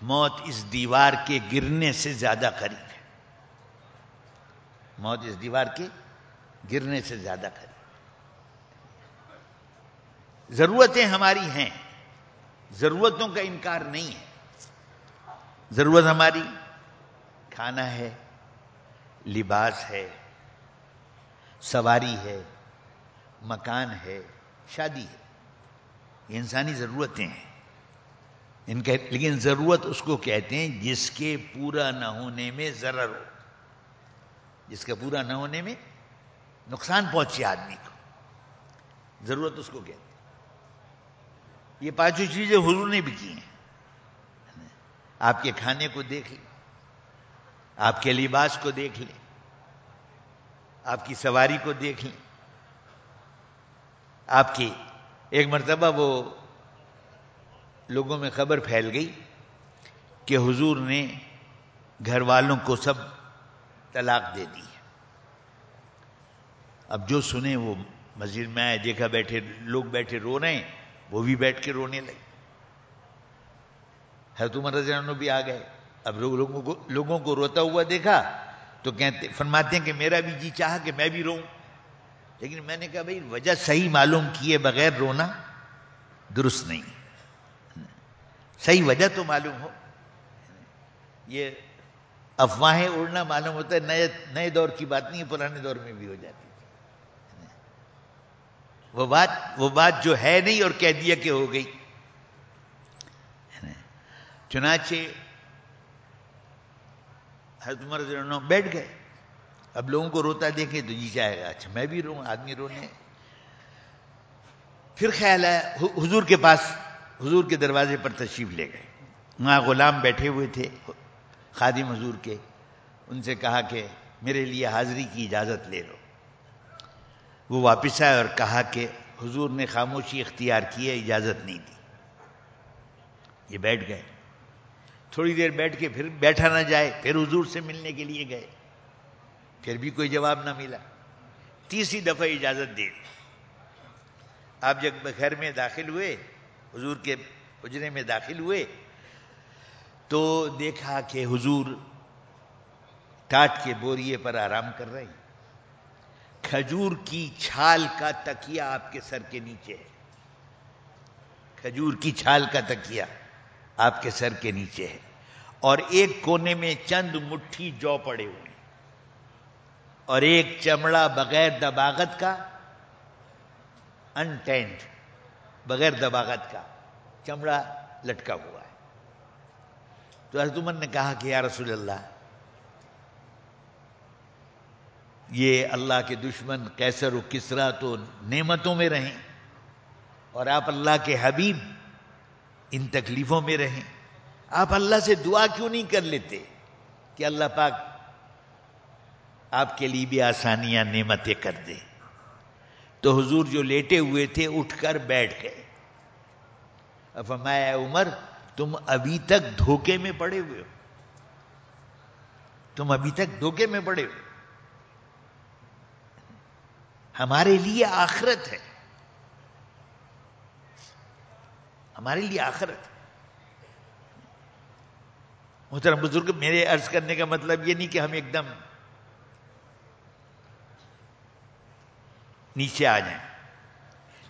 موت اس دیوار کے گرنے سے زیادہ قریب ہے۔ موت اس دیوار کے گرنے سے زیادہ قریب ضرورتیں ہماری ہیں، ضرورتوں کا انکار نہیں ہے۔ ضرورت ہماری کھانا ہے، لباس ہے، سواری ہے، مکان ہے، شادی ہے۔ یہ انسانی ضرورتیں ہیں۔ ان کے لیکن ضرورت اس کو کہتے ہیں جس کے پورا نہ ہونے میں ضرر ہو۔ جس کا پورا نہ ہونے میں نقصان پہنچے آدمی کو۔ ضرورت اس کو کہتے ہیں۔ یہ پانچوں چیزیں حضور نے بھی کی ہیں۔ آپ کے کھانے کو دیکھ لیں۔ آپ کے لباس کو دیکھ لیں۔ آپ کی سواری کو دیکھ لیں۔ آپ کی ایک مرتبہ وہ لوگوں میں خبر پھیل گئی کہ حضور نے گھر والوں کو سب طلاق دے دی۔ اب جو سنے وہ مسجد میں آئے، دیکھا بیٹھے، لوگ بیٹھے رو رہے ہیں، وہ بھی بیٹھ کے رونے لگے۔ حضرت عمر رضی اللہ عنہ بھی آ گئے۔ اب لوگوں کو لوگوں کو روتا ہوا دیکھا تو کہتے، فرماتے ہیں کہ میرا بھی جی چاہا کہ میں بھی رو لیکن میں نے کہا، بھائی، وجہ صحیح معلوم کیے بغیر رونا درست نہیں۔ صحیح وجہ تو معلوم ہو۔ یہ افواہیں اڑنا معلوم ہوتا ہے، نئے نئے دور کی بات نہیں ہے پرانے دور میں بھی ہو جاتی وہ بات وہ بات جو ہے نہیں اور کہہ دیا کہ ہو گئی۔ چنانچہ حضرت عمر رضی اللہ عنہ بیٹھ گئے۔ اب لوگوں کو روتا دیکھے تو جی چاہے گا اچھا میں بھی رو آدمی رونے۔ پھر خیال ہے حضور کے پاس، حضور کے دروازے پر تشریف لے گئے۔ وہاں غلام بیٹھے ہوئے تھے۔ خادم حضور کے، ان سے کہا کہ میرے لیے حاضری کی اجازت لے لو۔ وہ واپس آئے اور کہا کہ حضور نے خاموشی اختیار کی ہے، اجازت نہیں دی۔ یہ بیٹھ گئے۔ تھوڑی دیر بیٹھ کے پھر بیٹھا نہ جائے، پھر حضور سے ملنے کے لیے گئے۔ پھر بھی کوئی جواب نہ ملا۔ تیسری دفعہ اجازت دے آپ جب گھر میں داخل ہوئے، حضور کے اجرے میں داخل ہوئے تو دیکھا کہ حضور ٹاٹ کے بوریے پر آرام کر رہے ہیں۔ کھجور کی چھال کا تکیا آپ کے سر کے نیچے ہے۔ کھجور کی چھال کا تکیا آپ کے سر کے نیچے ہے۔ اور ایک کونے میں چند مٹھی جو پڑے ہوئے اور ایک چمڑا بغیر دباغت کا انٹینٹ بغیر دباغت کا چمڑا لٹکا ہوا۔ تو حضرت عمر نے کہا کہ یا رسول اللہ، یہ اللہ کے دشمن کیسر و کسرا تو نعمتوں میں رہیں اور آپ اللہ کے حبیب ان تکلیفوں میں رہیں۔ آپ اللہ سے دعا کیوں نہیں کر لیتے کہ اللہ پاک آپ کے لیے بھی آسانیاں نعمتیں کر دے؟ تو حضور جو لیٹے ہوئے تھے، اٹھ کر بیٹھ گئے۔ فرمایا عمر تم ابھی تک دھوکے میں پڑے ہوئے ہو۔ تم ابھی تک دھوکے میں پڑے ہوئے ہمارے لیے آخرت ہے۔ ہمارے لیے آخرت محترم بزرگ، میرے عرض کرنے کا مطلب یہ نہیں کہ ہم ایک دم نیچے آ جائیں۔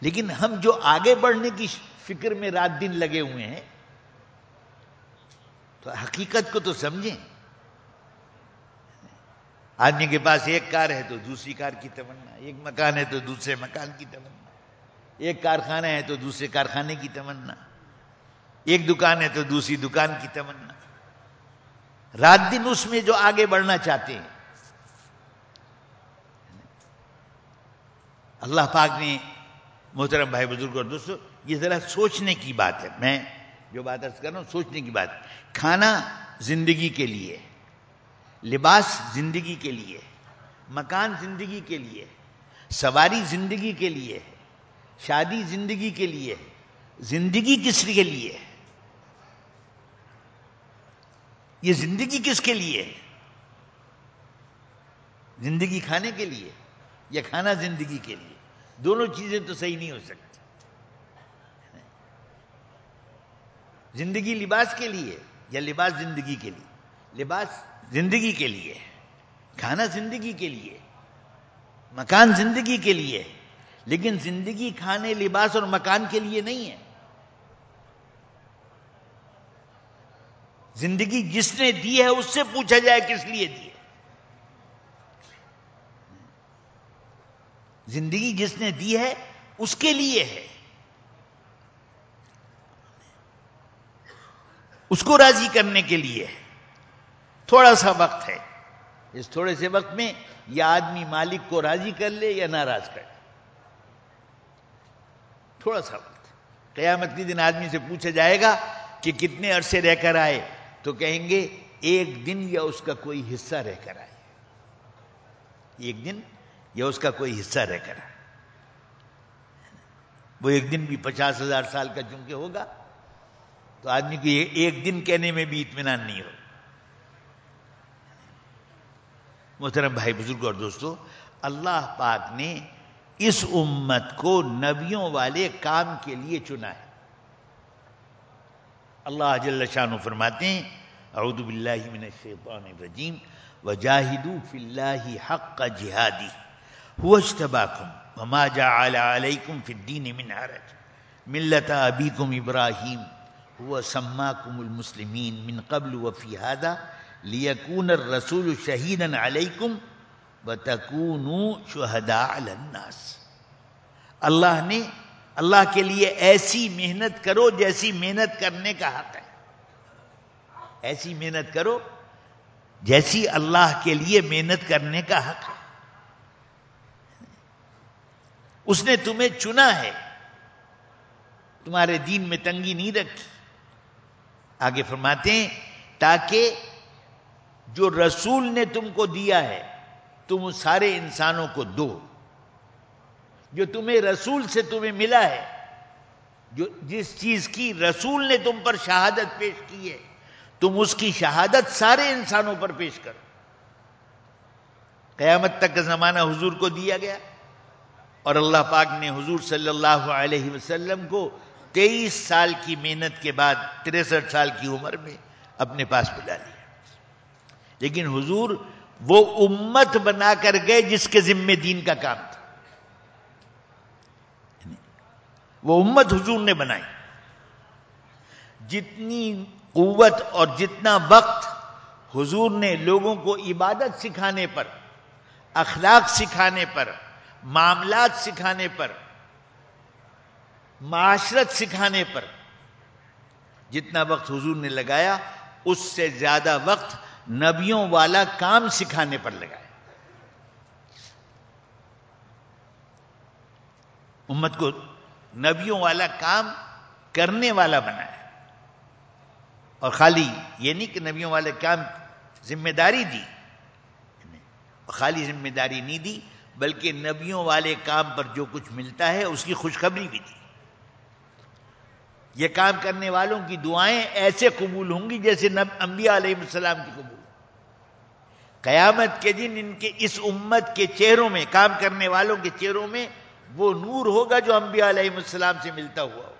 لیکن ہم جو آگے بڑھنے کی فکر میں رات دن لگے ہوئے ہیں تو حقیقت کو تو سمجھیں۔ آدمی کے پاس ایک کار ہے تو دوسری کار کی تمنا، ایک مکان ہے تو دوسرے مکان کی تمنا، ایک کارخانہ ہے تو دوسرے کارخانے کی تمنا، ایک دکان ہے تو دوسری دکان کی تمنا۔ رات دن اس میں جو آگے بڑھنا چاہتے ہیں۔ اللہ پاک نے محترم بھائی بزرگ اور دوستو یہ ذرا سوچنے کی بات ہے۔ میں جو بات کر رہا ہوں، سوچنے کی بات۔ کھانا زندگی کے لیے، لباس زندگی کے لیے، مکان زندگی کے لیے، سواری زندگی کے لیے، شادی زندگی کے لیے، زندگی کس کے لیے؟ یہ زندگی کس کے لیے؟ زندگی کھانے کے لیے یا کھانا زندگی کے لیے؟ دونوں چیزیں تو صحیح نہیں ہو سکتی۔ زندگی لباس کے لیے یا لباس زندگی کے لیے؟ لباس زندگی کے لیے، کھانا زندگی کے لیے، مکان زندگی کے لیے، لیکن زندگی کھانے، لباس اور مکان کے لیے نہیں ہے۔ زندگی جس نے دی ہے، اس سے پوچھا جائے کس لیے دی ہے۔ زندگی جس نے دی ہے، اس کے لیے ہے۔ اس کو راضی کرنے کے لیے تھوڑا سا وقت ہے۔ اس تھوڑے سے وقت میں یا آدمی مالک کو راضی کر لے یا ناراض کر لے۔ تھوڑا سا وقت۔ قیامت کے دن آدمی سے پوچھا جائے گا کہ کتنے عرصے رہ کر آئے، تو کہیں گے ایک دن یا اس کا کوئی حصہ رہ کر آئے۔ ایک دن یا اس کا کوئی حصہ رہ کر آئے۔ وہ ایک دن بھی پچاس ہزار سال کا چونکہ ہوگا۔ تو آدمی کو ایک دن کہنے میں بھی اطمینان نہیں ہو۔ محترم بھائی بزرگ اور دوستو، اللہ پاک نے اس امت کو نبیوں والے کام کے لیے چنا ہے۔ اللہ جل شان فرماتے ہیں، اعوذ باللہ من الشیطان الرجیم، وجاہدوا فی اللہ حق جہادی هو اجتباکم، وما جعل علیکم فی الدین من حرج، ملت ابیکم ابراہیم هو سماکم المسلمین من قبل وفی هذا لیکون الرسول شہیدا علیکم وتکونوا شہداء علی الناس. اللہ نے اللہ کے لیے ایسی محنت کرو جیسی محنت کرنے کا حق ہے۔ ایسی محنت کرو جیسی اللہ کے لیے محنت کرنے کا حق ہے۔ اس نے تمہیں چنا ہے۔ تمہارے دین میں تنگی نہیں رکھی۔ آگے فرماتے ہیں، تاکہ جو رسول نے تم کو دیا ہے، تم سارے انسانوں کو دو۔ جو تمہیں رسول سے تمہیں ملا ہے، جو جس چیز کی رسول نے تم پر شہادت پیش کی ہے، تم اس کی شہادت سارے انسانوں پر پیش کرو۔ قیامت تک کا زمانہ حضور کو دیا گیا اور اللہ پاک نے حضور صلی اللہ علیہ وسلم کو تیئیس سال کی محنت کے بعد، تریسٹھ سال کی عمر میں اپنے پاس بلا لیا۔ لیکن حضور وہ امت بنا کر گئے جس کے ذمے دین کا کام تھا۔ یعنی وہ امت حضور نے بنائی۔ جتنی قوت اور جتنا وقت حضور نے لوگوں کو عبادت سکھانے پر، اخلاق سکھانے پر، معاملات سکھانے پر معاشرت سکھانے پر۔ جتنا وقت حضور نے لگایا، اس سے زیادہ وقت نبیوں والا کام سکھانے پر لگایا۔ امت کو نبیوں والا کام کرنے والا بنایا۔ اور خالی یہ نہیں کہ نبیوں والے کام ذمہ داری دی، خالی ذمہ داری نہیں دی، بلکہ نبیوں والے کام پر جو کچھ ملتا ہے، اس کی خوشخبری بھی دی۔ یہ کام کرنے والوں کی دعائیں ایسے قبول ہوں گی جیسے انبیاء علیہ السلام کی قبول قیامت کے دن ان کے اس امت کے چہروں میں، کام کرنے والوں کے چہروں میں وہ نور ہوگا جو انبیاء علیہ السلام سے ملتا ہوا ہو۔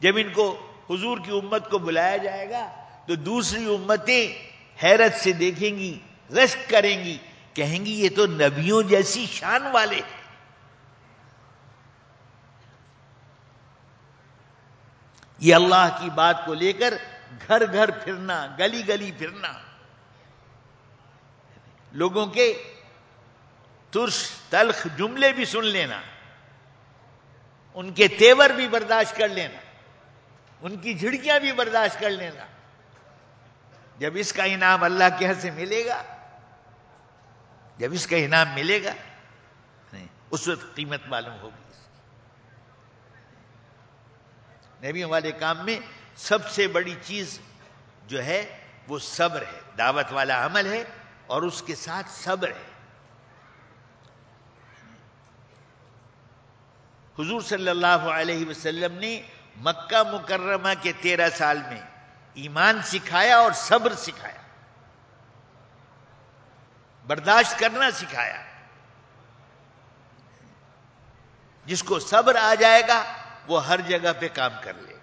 جب ان کو حضور کی امت کو بلایا جائے گا تو دوسری امتیں حیرت سے دیکھیں گی، رشک کریں گی، کہیں گی یہ تو نبیوں جیسی شان والے ہیں یہ اللہ کی بات کو لے کر گھر گھر پھرنا، گلی گلی پھرنا۔ لوگوں کے ترش، تلخ جملے بھی سن لینا۔ ان کے تیور بھی برداشت کر لینا۔ ان کی جھڑکیاں بھی برداشت کر لینا۔ جب اس کا انعام اللہ کے ہر سے ملے گا، جب اس کا انعام ملے گا اس وقت قیمت معلوم ہوگی۔ نبیوں والے کام میں سب سے بڑی چیز جو ہے وہ صبر ہے، دعوت والا عمل ہے اور اس کے ساتھ صبر ہے۔ حضور صلی اللہ علیہ وسلم نے مکہ مکرمہ کے تیرہ سال میں ایمان سکھایا اور صبر سکھایا، برداشت کرنا سکھایا، جس کو صبر آ جائے گا وہ ہر جگہ پہ کام کر لے۔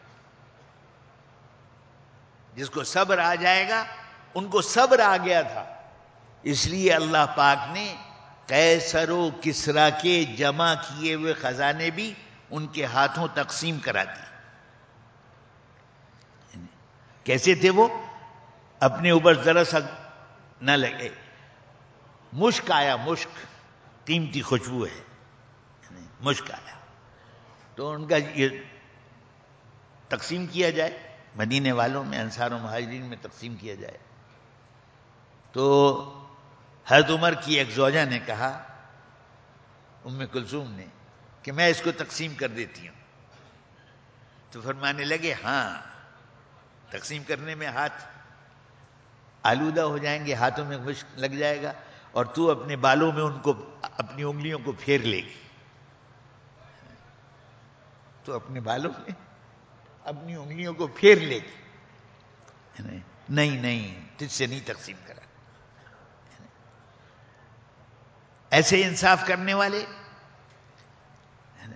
جس کو صبر آ جائے گا، ان کو صبر آ گیا تھا۔ اس لیے اللہ پاک نے کیسر و کسرا کے جمع کیے ہوئے خزانے بھی ان کے ہاتھوں تقسیم کرا دی۔ کیسے تھے وہ؟ اپنے اوپر ذرا سا نہ لگے۔ مشک آیا، مشک۔ قیمتی خوشبو ہے۔ مشک آیا۔ تو ان کا یہ تقسیم کیا جائے مدینے والوں میں، انصار و مہاجرین میں تقسیم کیا جائے۔ تو حضرت عمر کی ایک زوجہ نے کہا، ام کلثوم نے، کہ میں اس کو تقسیم کر دیتی ہوں۔ تو فرمانے لگے ہاں تقسیم کرنے میں ہاتھ آلودہ ہو جائیں گے، ہاتھوں میں مشک لگ جائے گا اور تو اپنے بالوں میں ان کو، اپنی انگلیوں کو پھیر لے گی۔ تو اپنے بالوں میں اپنی انگلیوں کو پھیر لے گی۔ یعنی نہیں نہیں، تجھ سے نہیں تقسیم کرا۔ یعنی ایسے انصاف کرنے والے۔ یعنی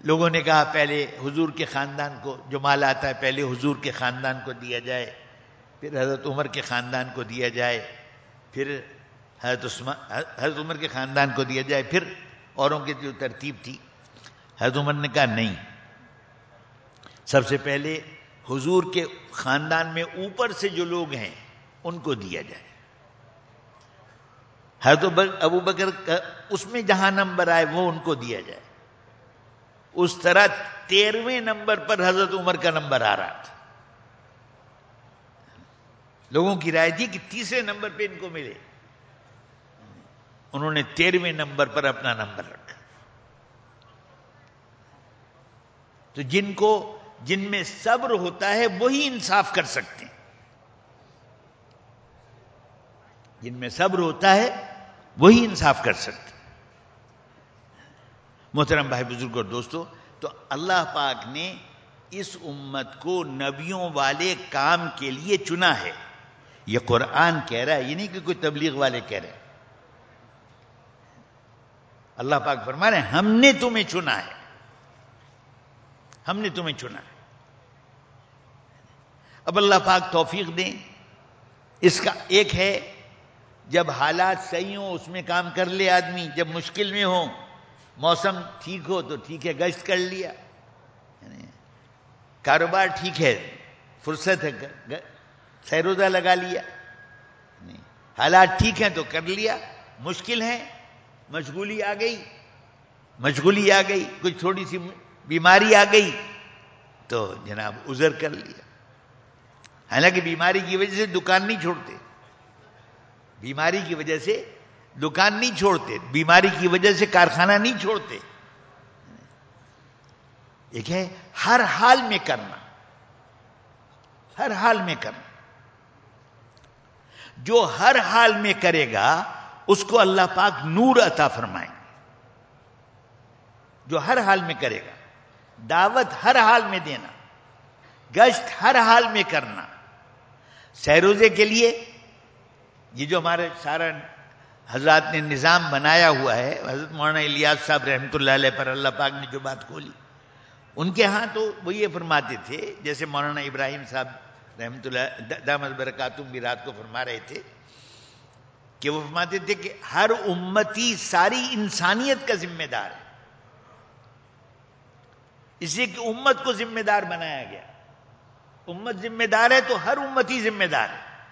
لوگوں نے کہا پہلے حضور کے خاندان کو، جو مال آتا ہے پہلے حضور کے خاندان کو دیا جائے، پھر حضرت عمر کے خاندان کو دیا جائے، پھر حضرت حضرت عمر کے خاندان کو دیا جائے، پھر اوروں کی جو ترتیب تھی۔ حضرت عمر نے کہا نہیں۔ سب سے پہلے حضور کے خاندان میں اوپر سے جو لوگ ہیں، ان کو دیا جائے۔ حضرت ابو بکر کا اس میں جہاں نمبر آئے، وہ ان کو دیا جائے۔ اس طرح تیرہویں نمبر پر حضرت عمر کا نمبر آ رہا تھا۔ لوگوں کی رائے تھی کہ تیسرے نمبر پہ ان کو ملے۔ انہوں نے تیرہویں نمبر پر اپنا نمبر رکھا۔ تو جن کو جن میں صبر ہوتا ہے وہی انصاف کر سکتے ہیں۔ جن میں صبر ہوتا ہے وہی انصاف کر سکتے محترم بھائی بزرگ اور دوستو، تو اللہ پاک نے اس امت کو نبیوں والے کام کے لیے چنا ہے۔ یہ قرآن کہہ رہا ہے، یہ نہیں کہ کوئی تبلیغ والے کہہ رہے اللہ پاک فرما رہے ہیں، ہم نے تمہیں چنا ہے۔ ہم نے تمہیں چنا۔ اب اللہ پاک توفیق دیں۔ اس کا ایک ہے، جب حالات صحیح ہوں، اس میں کام کر لے آدمی۔ جب مشکل میں ہو موسم ٹھیک ہو تو ٹھیک ہے، گشت کر لیا۔ یعنی کاروبار ٹھیک ہے، فرصت ہے سیروزہ لگا لیا۔ یعنی حالات ٹھیک ہیں تو کر لیا۔ مشکل ہے مشغولی آ گئی۔ مشغولی آ گئی۔ کچھ تھوڑی سی بیماری آ گئی تو جناب ازر کر لیا۔ حالانکہ بیماری کی وجہ سے دکان نہیں چھوڑتے۔ بیماری کی وجہ سے دکان نہیں چھوڑتے۔ بیماری کی وجہ سے کارخانہ نہیں چھوڑتے۔ ایک ہے ہر حال میں کرنا۔ ہر حال میں کرنا۔ جو ہر حال میں کرے گا، اس کو اللہ پاک نور عطا فرمائیں جو ہر حال میں کرے گا۔ دعوت ہر حال میں دینا، گشت ہر حال میں کرنا۔ سیروزے کے لیے یہ جو ہمارے سارا حضرات نے نظام بنایا ہوا ہے، حضرت مولانا الیاس صاحب رحمۃ اللہ علیہ پر اللہ پاک نے جو بات کھولی، ان کے ہاں تو وہ یہ فرماتے تھے، جیسے مولانا ابراہیم صاحب رحمۃ اللہ دامد برکاتم بھی رات کو فرما رہے تھے کہ وہ فرماتے تھے کہ ہر امتی ساری انسانیت کا ذمہ دار ہے۔ اس لیے کہ امت کو ذمہ دار بنایا گیا۔ امت ذمہ دار ہے تو ہر امتی ذمہ دار ہے۔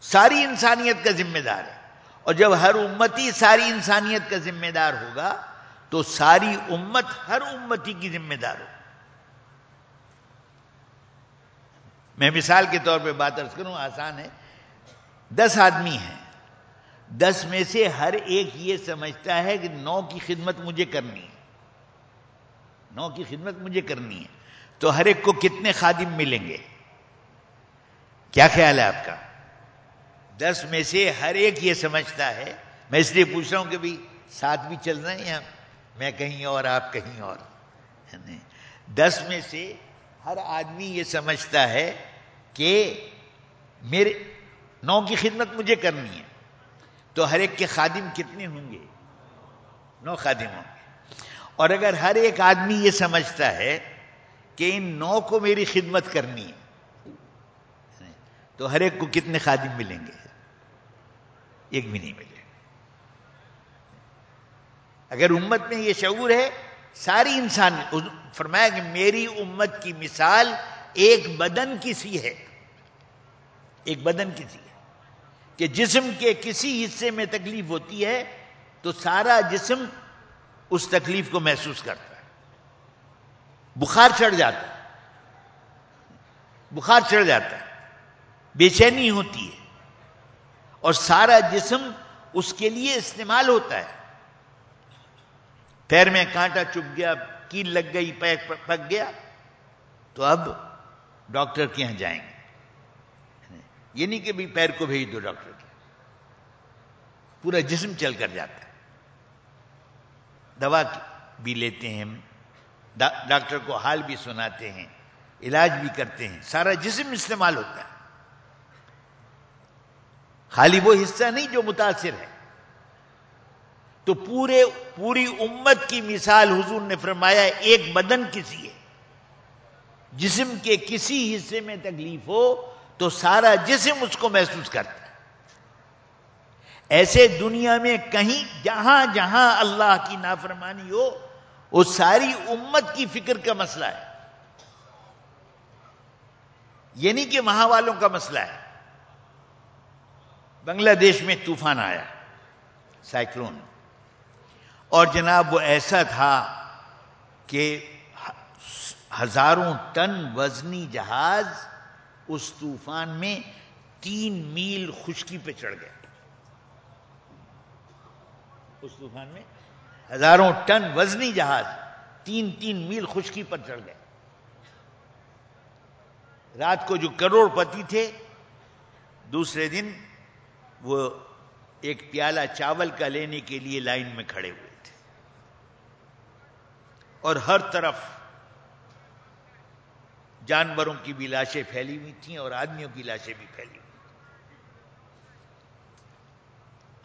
ساری انسانیت کا ذمہ دار ہے۔ اور جب ہر امتی ساری انسانیت کا ذمہ دار ہوگا تو ساری امت ہر امتی کی ذمہ دار ہو میں مثال کے طور پہ بات ارز کروں، آسان ہے۔ دس آدمی ہیں۔ دس میں سے ہر ایک یہ سمجھتا ہے کہ نو کی خدمت مجھے کرنی ہے۔ نو کی خدمت مجھے کرنی ہے۔ تو ہر ایک کو کتنے خادم ملیں گے؟ کیا خیال ہے آپ کا؟ دس میں سے ہر ایک یہ سمجھتا ہے۔ میں اس لیے پوچھ رہا ہوں کہ بھی ساتھ بھی چل رہے ہیں میں کہیں اور، آپ کہیں اور۔ دس میں سے ہر آدمی یہ سمجھتا ہے کہ میرے، نو کی خدمت مجھے کرنی ہے۔ تو ہر ایک کے خادم کتنے ہوں گے؟ نو خادم ہوں۔ گے اور اگر ہر ایک آدمی یہ سمجھتا ہے کہ ان نو کو میری خدمت کرنی ہے، تو ہر ایک کو کتنے خادم ملیں گے؟ ایک بھی نہیں ملے۔ اگر امت میں یہ شعور ہے، ساری انسان، فرمایا کہ میری امت کی مثال ایک بدن کی سی ہے۔ ایک بدن کی سی ہے۔ کہ جسم کے کسی حصے میں تکلیف ہوتی ہے، تو سارا جسم اس تکلیف کو محسوس کرتا ہے۔ بخار چڑھ جاتا ہے۔ بخار چڑھ جاتا ہے۔ بے چینی ہوتی ہے۔ اور سارا جسم اس کے لیے استعمال ہوتا ہے۔ پیر میں کانٹا چپ گیا، کیل لگ گئی، پیر پک گیا۔ تو اب ڈاکٹر کے یہاں جائیں گے۔ یہ نہیں کہ بھی پیر کو بھیج دو ڈاکٹر کے۔ پورا جسم چل کر جاتا ہے۔ دوا بھی لیتے ہیں ڈاکٹر کو حال بھی سناتے ہیں، علاج بھی کرتے ہیں، سارا جسم استعمال ہوتا ہے۔ خالی وہ حصہ نہیں جو متاثر ہے۔ تو پورے پوری امت کی مثال حضور نے فرمایا، ایک بدن کسی ہے؟ جسم کے کسی حصے میں تکلیف ہو تو سارا جسم اس کو محسوس کرتا ہے۔ ایسے دنیا میں کہیں جہاں جہاں اللہ کی نافرمانی ہو، وہ ساری امت کی فکر کا مسئلہ ہے۔ یہ نہیں کہ وہاں والوں کا مسئلہ ہے۔ بنگلہ دیش میں طوفان آیا سائکلون اور جناب وہ ایسا تھا کہ ہزاروں ٹن وزنی جہاز اس طوفان میں تین میل خشکی پہ چڑھ گئے۔ اس طوفان میں ہزاروں ٹن وزنی جہاز تین تین میل خشکی پر چڑھ گئے۔ رات کو جو کروڑ پتی تھے، دوسرے دن وہ ایک پیالہ چاول کا لینے کے لیے لائن میں کھڑے ہوئے تھے۔ اور ہر طرف جانوروں کی بھی لاشیں پھیلی ہوئی تھیں اور آدمیوں کی لاشیں بھی پھیلی ہوئی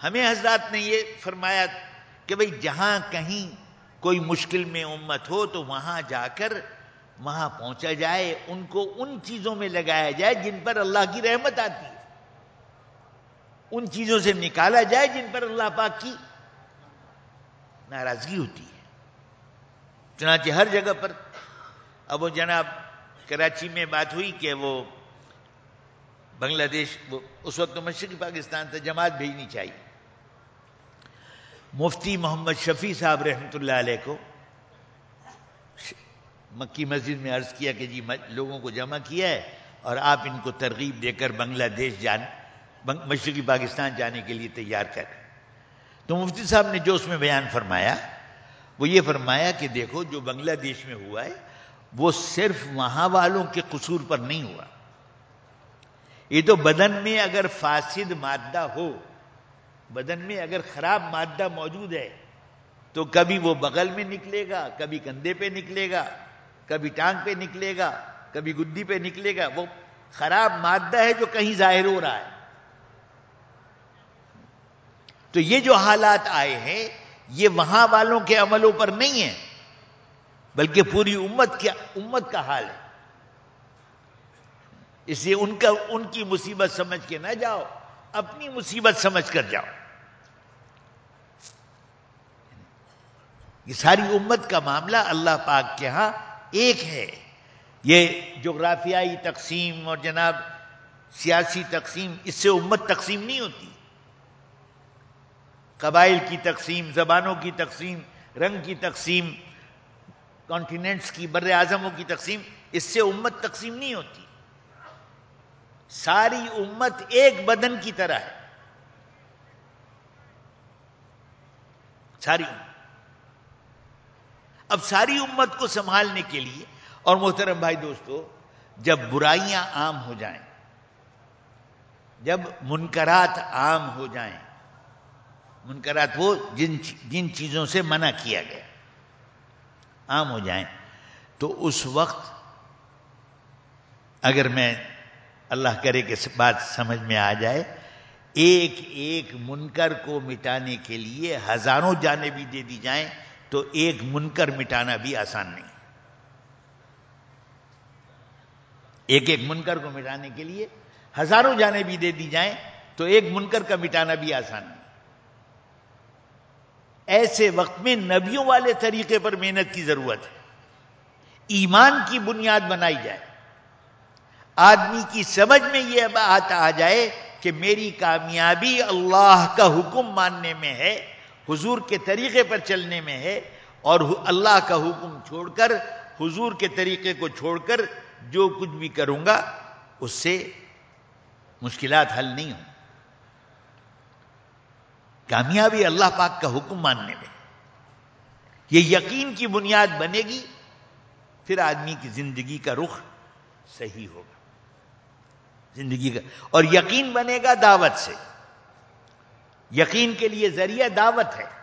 ہمیں حضرات نے یہ فرمایا کہ بھئی جہاں کہیں کوئی مشکل میں امت ہو تو وہاں جا کر وہاں پہنچا جائے، ان کو ان چیزوں میں لگایا جائے جن پر اللہ کی رحمت آتی ہے۔ ان چیزوں سے نکالا جائے جن پر اللہ پاک کی ناراضگی ہوتی ہے۔ چنانچہ ہر جگہ پر اب وہ جناب کراچی میں بات ہوئی کہ وہ بنگلہ دیش، وہ اس وقت تو مشرقی پاکستان سے جماعت بھیجنی چاہیے۔ مفتی محمد شفیع صاحب رحمت اللہ علیہ کو مکی مسجد میں عرض کیا کہ جی لوگوں کو جمع کیا ہے اور آپ ان کو ترغیب دے کر بنگلہ دیش جان مشرقی پاکستان جانے کے لیے تیار کر تو مفتی صاحب نے جو اس میں بیان فرمایا، وہ یہ فرمایا کہ دیکھو، جو بنگلہ دیش میں ہوا ہے، وہ صرف وہاں والوں کے قصور پر نہیں ہوا۔ یہ تو بدن میں اگر فاسد مادہ ہو بدن میں اگر خراب مادہ موجود ہے، تو کبھی وہ بغل میں نکلے گا، کبھی کندھے پہ نکلے گا، کبھی ٹانگ پہ نکلے گا، کبھی گدی پہ نکلے گا، وہ خراب مادہ ہے جو کہیں ظاہر ہو رہا ہے۔ تو یہ جو حالات آئے ہیں، یہ وہاں والوں کے عملوں پر نہیں ہیں، بلکہ پوری امت کیا امت کا حال ہے۔ اس لیے ان کا، ان کی مصیبت سمجھ کے نہ جاؤ۔ اپنی مصیبت سمجھ کر جاؤ۔ یہ ساری امت کا معاملہ اللہ پاک کے ہاں ایک ہے۔ یہ جغرافیائی تقسیم اور جناب سیاسی تقسیم، اس سے امت تقسیم نہیں ہوتی۔ قبائل کی تقسیم، زبانوں کی تقسیم، رنگ کی تقسیم کانٹیننٹس کی بر اعظموں کی تقسیم، اس سے امت تقسیم نہیں ہوتی۔ ساری امت ایک بدن کی طرح ہے۔ ساری امت۔ اب ساری امت کو سنبھالنے کے لیے، اور محترم بھائی دوستو، جب برائیاں عام ہو جائیں، جب منکرات عام ہو جائیں، منکرات وہ جن جن چیزوں سے منع کیا گیا، عام ہو جائیں، تو اس وقت اگر میں اللہ کرے کہ بات سمجھ میں آ جائے، ایک ایک منکر کو مٹانے کے لیے ہزاروں جانیں بھی دے دی جائیں تو ایک منکر مٹانا بھی آسان نہیں۔ ایک ایک منکر کو مٹانے کے لیے ہزاروں جانیں بھی دے دی جائیں تو ایک منکر کا مٹانا بھی آسان نہیں۔ ایسے وقت میں نبیوں والے طریقے پر محنت کی ضرورت ہے۔ ایمان کی بنیاد بنائی جائے۔ آدمی کی سمجھ میں یہ بات آ جائے کہ میری کامیابی اللہ کا حکم ماننے میں ہے، حضور کے طریقے پر چلنے میں ہے اور اللہ کا حکم چھوڑ کر، حضور کے طریقے کو چھوڑ کر جو کچھ بھی کروں گا، اس سے مشکلات حل نہیں ہوں۔ کامیابی اللہ پاک کا حکم ماننے میں۔ یہ یقین کی بنیاد بنے گی، پھر آدمی کی زندگی کا رخ صحیح ہوگا۔ زندگی کا۔ اور یقین بنے گا دعوت سے۔ یقین کے لیے ذریعہ دعوت ہے۔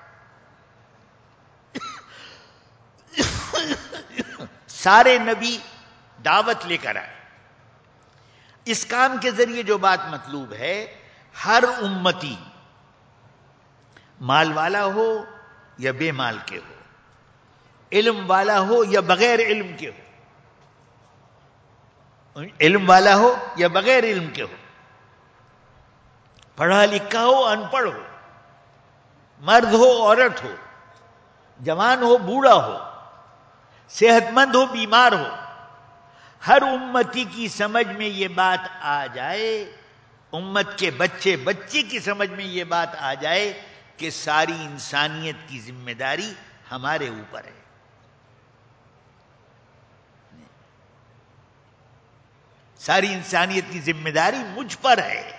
سارے نبی دعوت لے کر آئے۔ اس کام کے ذریعے جو بات مطلوب ہے، ہر امتی مال والا ہو یا بے مال کے ہو، علم والا ہو یا بغیر علم کے ہو۔ علم والا ہو یا بغیر علم کے ہو۔ پڑھا لکھا ہو، ان پڑھ ہو۔ مرد ہو، عورت ہو۔ جوان ہو، بوڑھا ہو۔ صحت مند ہو، بیمار ہو۔ ہر امتی کی سمجھ میں یہ بات آ جائے، امت کے بچے بچے کی سمجھ میں یہ بات آ جائے کہ ساری انسانیت کی ذمہ داری ہمارے اوپر ہے۔ ساری انسانیت کی ذمہ داری مجھ پر ہے۔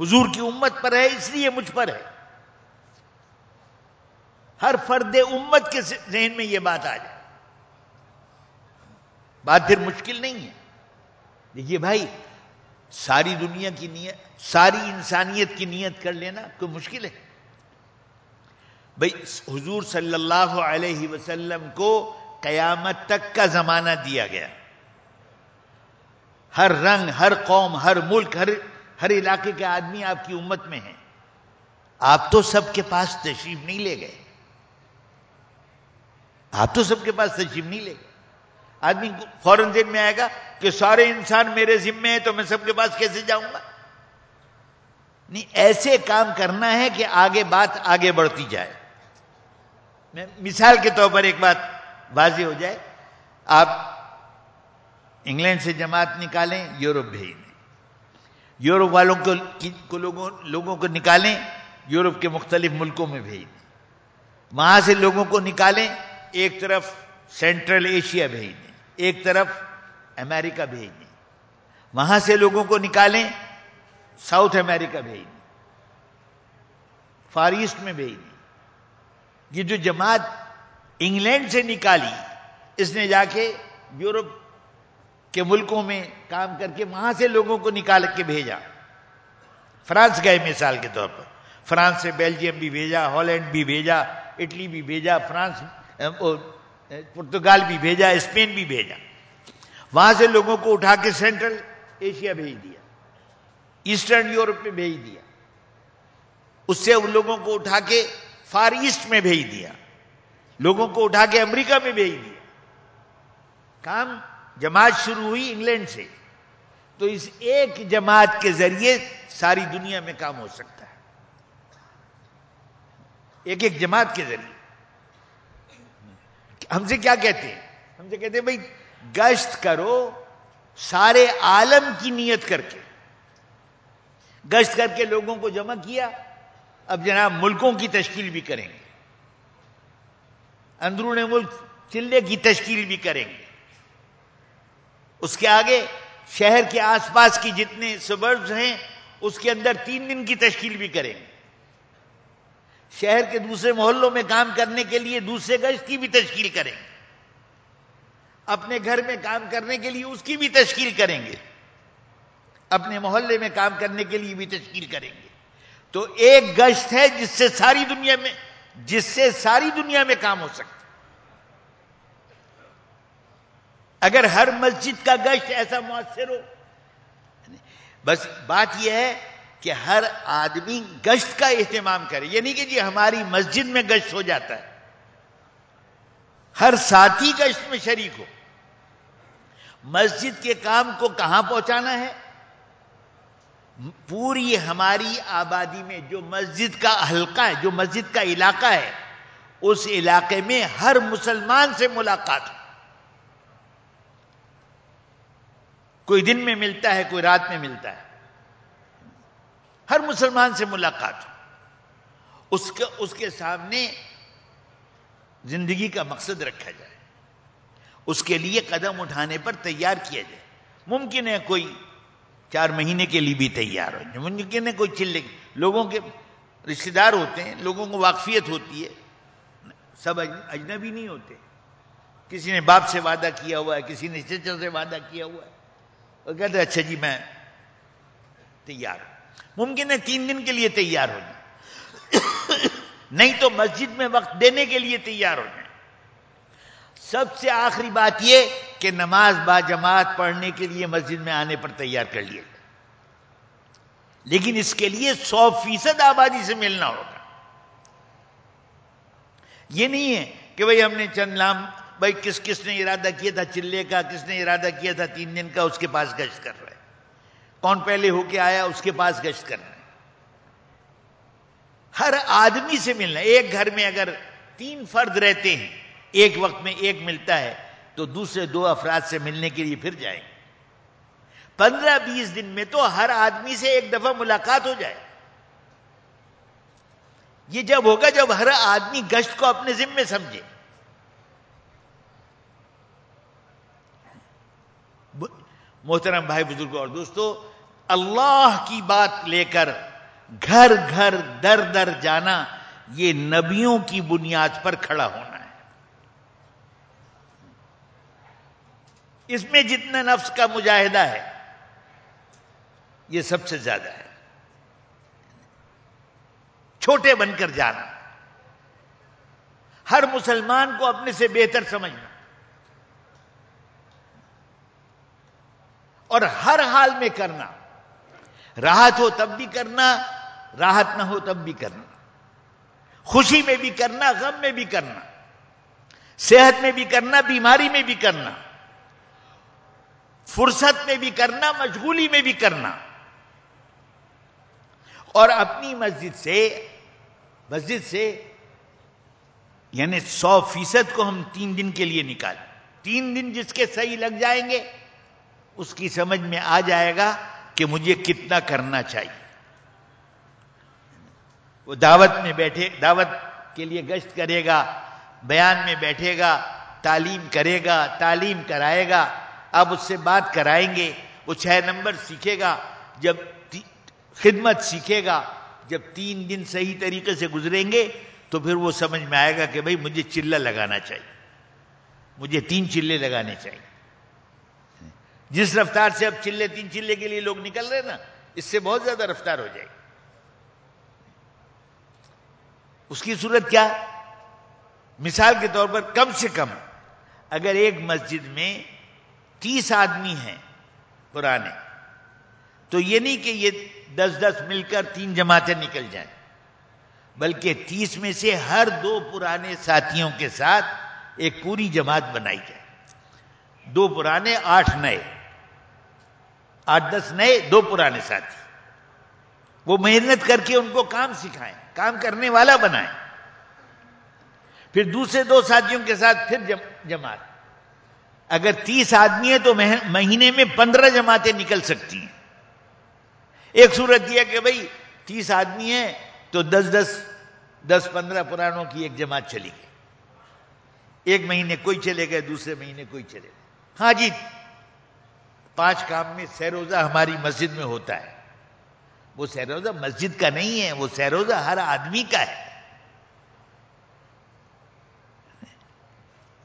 حضور کی امت پر ہے، اس لیے مجھ پر ہے۔ ہر فرد امت کے ذہن میں یہ بات آ جائے۔ بات پھر مشکل نہیں ہے۔ دیکھیے بھائی، ساری دنیا کی نیت، ساری انسانیت کی نیت کر لینا کوئی مشکل ہے۔ بھائی، حضور صلی اللہ علیہ وسلم کو قیامت تک کا زمانہ دیا گیا۔ ہر رنگ، ہر قوم، ہر ملک، ہر ہر علاقے کے آدمی آپ کی امت میں ہیں۔ آپ تو سب کے پاس تشریف نہیں لے گئے۔ آپ تو سب کے پاس تشریف نہیں لے گئے۔ آدمی فوراً دن میں آئے گا کہ سارے انسان میرے ذمے ہیں تو میں سب کے پاس کیسے جاؤں گا؟ نہیں، ایسے کام کرنا ہے کہ آگے بات آگے بڑھتی جائے۔ میں مثال کے طور پر ایک بات واضح ہو جائے۔ آپ انگلینڈ سے جماعت نکالیں، یورپ بھیج دیں یورپ والوں کو لوگوں لوگوں کو نکالیں، یورپ کے مختلف ملکوں میں بھیج دیں وہاں سے لوگوں کو نکالیں، ایک طرف سینٹرل ایشیا بھیج دیں ایک طرف امریکہ بھیج دیں وہاں سے لوگوں کو نکالیں، ساؤتھ امریکہ بھیج دیں فار ایسٹ میں بھیج دیں یہ جو جماعت انگلینڈ سے نکالی، اس نے جا کے یورپ کے ملکوں میں کام کر کے وہاں سے لوگوں کو نکال کے بھیجا۔ فرانس گئے مثال کے طور پر۔ فرانس سے بیلجیم بھی بھیجا، ہالینڈ بھی بھیجا، اٹلی بھی بھیجا، فرانس پرتگال بھی بھیجا، اسپین بھی بھیجا۔ وہاں سے لوگوں کو اٹھا کے سینٹرل ایشیا بھیج دیا، ایسٹرن یورپ میں بھیج دیا۔ اس سے ان لوگوں کو اٹھا کے فار ایسٹ میں بھیج دیا۔ لوگوں کو اٹھا کے امریکہ میں بھیج دیا۔ کام جماعت شروع ہوئی انگلینڈ سے، تو اس ایک جماعت کے ذریعے ساری دنیا میں کام ہو سکتا ہے۔ ایک ایک جماعت کے ذریعے۔ ہم سے کیا کہتے ہیں؟ ہم سے کہتے ہیں، بھائی، گشت کرو سارے عالم کی نیت کر کے۔ گشت کر کے لوگوں کو جمع کیا، اب جناب ملکوں کی تشکیل بھی کریں گے۔ اندرون ملک چلے کی تشکیل بھی کریں گے۔ اس کے آگے شہر کے آس پاس کی جتنے سبرز ہیں، اس کے اندر تین دن کی تشکیل بھی کریں گے۔ شہر کے دوسرے محلوں میں کام کرنے کے لیے دوسرے گشت کی بھی تشکیل کریں گے۔ اپنے گھر میں کام کرنے کے لیے اس کی بھی تشکیل کریں گے۔ اپنے محلے میں کام کرنے کے لیے بھی تشکیل کریں گے۔ تو ایک گشت ہے جس سے ساری دنیا میں، جس سے ساری دنیا میں کام ہو سکتا اگر ہر مسجد کا گشت ایسا مؤثر ہو یعنی بس بات یہ ہے کہ ہر آدمی گشت کا اہتمام کرے۔ یعنی کہ جی ہماری مسجد میں گشت ہو جاتا ہے۔ ہر ساتھی گشت میں شریک ہو۔ مسجد کے کام کو کہاں پہنچانا ہے؟ پوری ہماری آبادی میں جو مسجد کا حلقہ ہے، جو مسجد کا علاقہ ہے، اس علاقے میں ہر مسلمان سے ملاقات ہو۔ کوئی دن میں ملتا ہے، کوئی رات میں ملتا ہے۔ ہر مسلمان سے ملاقات ہو۔ اس کے اس کے سامنے زندگی کا مقصد رکھا جائے۔ اس کے لیے قدم اٹھانے پر تیار کیا جائے۔ ممکن ہے کوئی چار مہینے کے لیے بھی تیار ہو جائے۔ ممکن ہے کوئی چلے۔ لوگوں کے رشتے دار ہوتے ہیں، لوگوں کو واقفیت ہوتی ہے۔ سب اجنبی نہیں ہوتے۔ کسی نے باپ سے وعدہ کیا ہوا ہے، کسی نے چچا سے وعدہ کیا ہوا ہے۔ وہ کہتے اچھا جی میں تیار ہوں۔ ممکن ہے تین دن کے لیے تیار ہو جائیں نہیں تو مسجد میں وقت دینے کے لیے تیار ہو جائیں سب سے آخری بات یہ کہ نماز با جماعت پڑھنے کے لیے مسجد میں آنے پر تیار کر لیے۔ لیکن اس کے لیے سو فیصد آبادی سے ملنا ہوگا۔ یہ نہیں ہے کہ بھئی ہم نے چند لام بھائی کس کس نے ارادہ کیا تھا چلے کا، کس نے ارادہ کیا تھا تین دن کا، اس کے پاس گشت کر رہے کون پہلے ہو کے آیا، اس کے پاس گشت کر رہے ہر آدمی سے ملنا، ایک گھر میں اگر تین فرد رہتے ہیں، ایک وقت میں ایک ملتا ہے، تو دوسرے دو افراد سے ملنے کے لیے پھر جائیں۔ پندرہ بیس دن میں تو ہر آدمی سے ایک دفعہ ملاقات ہو جائے۔ یہ جب ہوگا جب ہر آدمی گشت کو اپنے ذمے سمجھے۔ محترم بھائی بزرگ اور دوستو، اللہ کی بات لے کر گھر گھر در در جانا، یہ نبیوں کی بنیاد پر کھڑا ہونا ہے۔ اس میں جتنا نفس کا مجاہدہ ہے، یہ سب سے زیادہ ہے۔ چھوٹے بن کر جانا۔ ہر مسلمان کو اپنے سے بہتر سمجھنا۔ اور ہر حال میں کرنا۔ راحت ہو تب بھی کرنا، راحت نہ ہو تب بھی کرنا۔ خوشی میں بھی کرنا، غم میں بھی کرنا۔ صحت میں بھی کرنا، بیماری میں بھی کرنا۔ فرصت میں بھی کرنا، مشغولی میں بھی کرنا۔ اور اپنی مسجد سے مسجد سے یعنی سو فیصد کو ہم تین دن کے لیے نکالیں۔ تین دن جس کے صحیح لگ جائیں گے اس کی سمجھ میں آ جائے گا کہ مجھے کتنا کرنا چاہیے۔ وہ دعوت میں بیٹھے، دعوت کے لیے گشت کرے گا، بیان میں بیٹھے گا، تعلیم کرے گا، تعلیم کرائے گا آپ اس سے بات کرائیں گے، وہ چھ نمبر سیکھے گا، جب خدمت سیکھے گا، جب تین دن صحیح طریقے سے گزریں گے، تو پھر وہ سمجھ میں آئے گا کہ بھائی مجھے چلہ لگانا چاہیے۔ مجھے تین چلے لگانے چاہیے۔ جس رفتار سے اب چلے، تین چلے کے لیے لوگ نکل رہے نا، اس سے بہت زیادہ رفتار ہو جائے گی۔ اس کی صورت کیا؟ مثال کے طور پر کم سے کم اگر ایک مسجد میں تیس آدمی ہیں پرانے، تو یہ نہیں کہ یہ دس دس مل کر تین جماعتیں نکل جائیں، بلکہ تیس میں سے ہر دو پرانے ساتھیوں کے ساتھ ایک پوری جماعت بنائی جائے۔ دو پرانے، آٹھ نئے۔ آٹھ دس نئے، دو پرانے ساتھی۔ وہ محنت کر کے ان کو کام سکھائیں، کام کرنے والا بنائیں۔ پھر دوسرے دو ساتھیوں کے ساتھ پھر جماعت۔ اگر تیس آدمی ہے تو مہینے میں پندرہ جماعتیں نکل سکتی ہیں۔ ایک صورت یہ کہ بھائی تیس آدمی ہے تو دس دس دس، پندرہ پرانوں کی ایک جماعت چلی گئی۔ ایک مہینے کوئی چلے گئے، دوسرے مہینے کوئی چلے گئے۔ ہاں جی پانچ کام میں سیروزہ ہماری مسجد میں ہوتا ہے۔ وہ سیروزہ مسجد کا نہیں ہے، وہ سیروزہ ہر آدمی کا ہے۔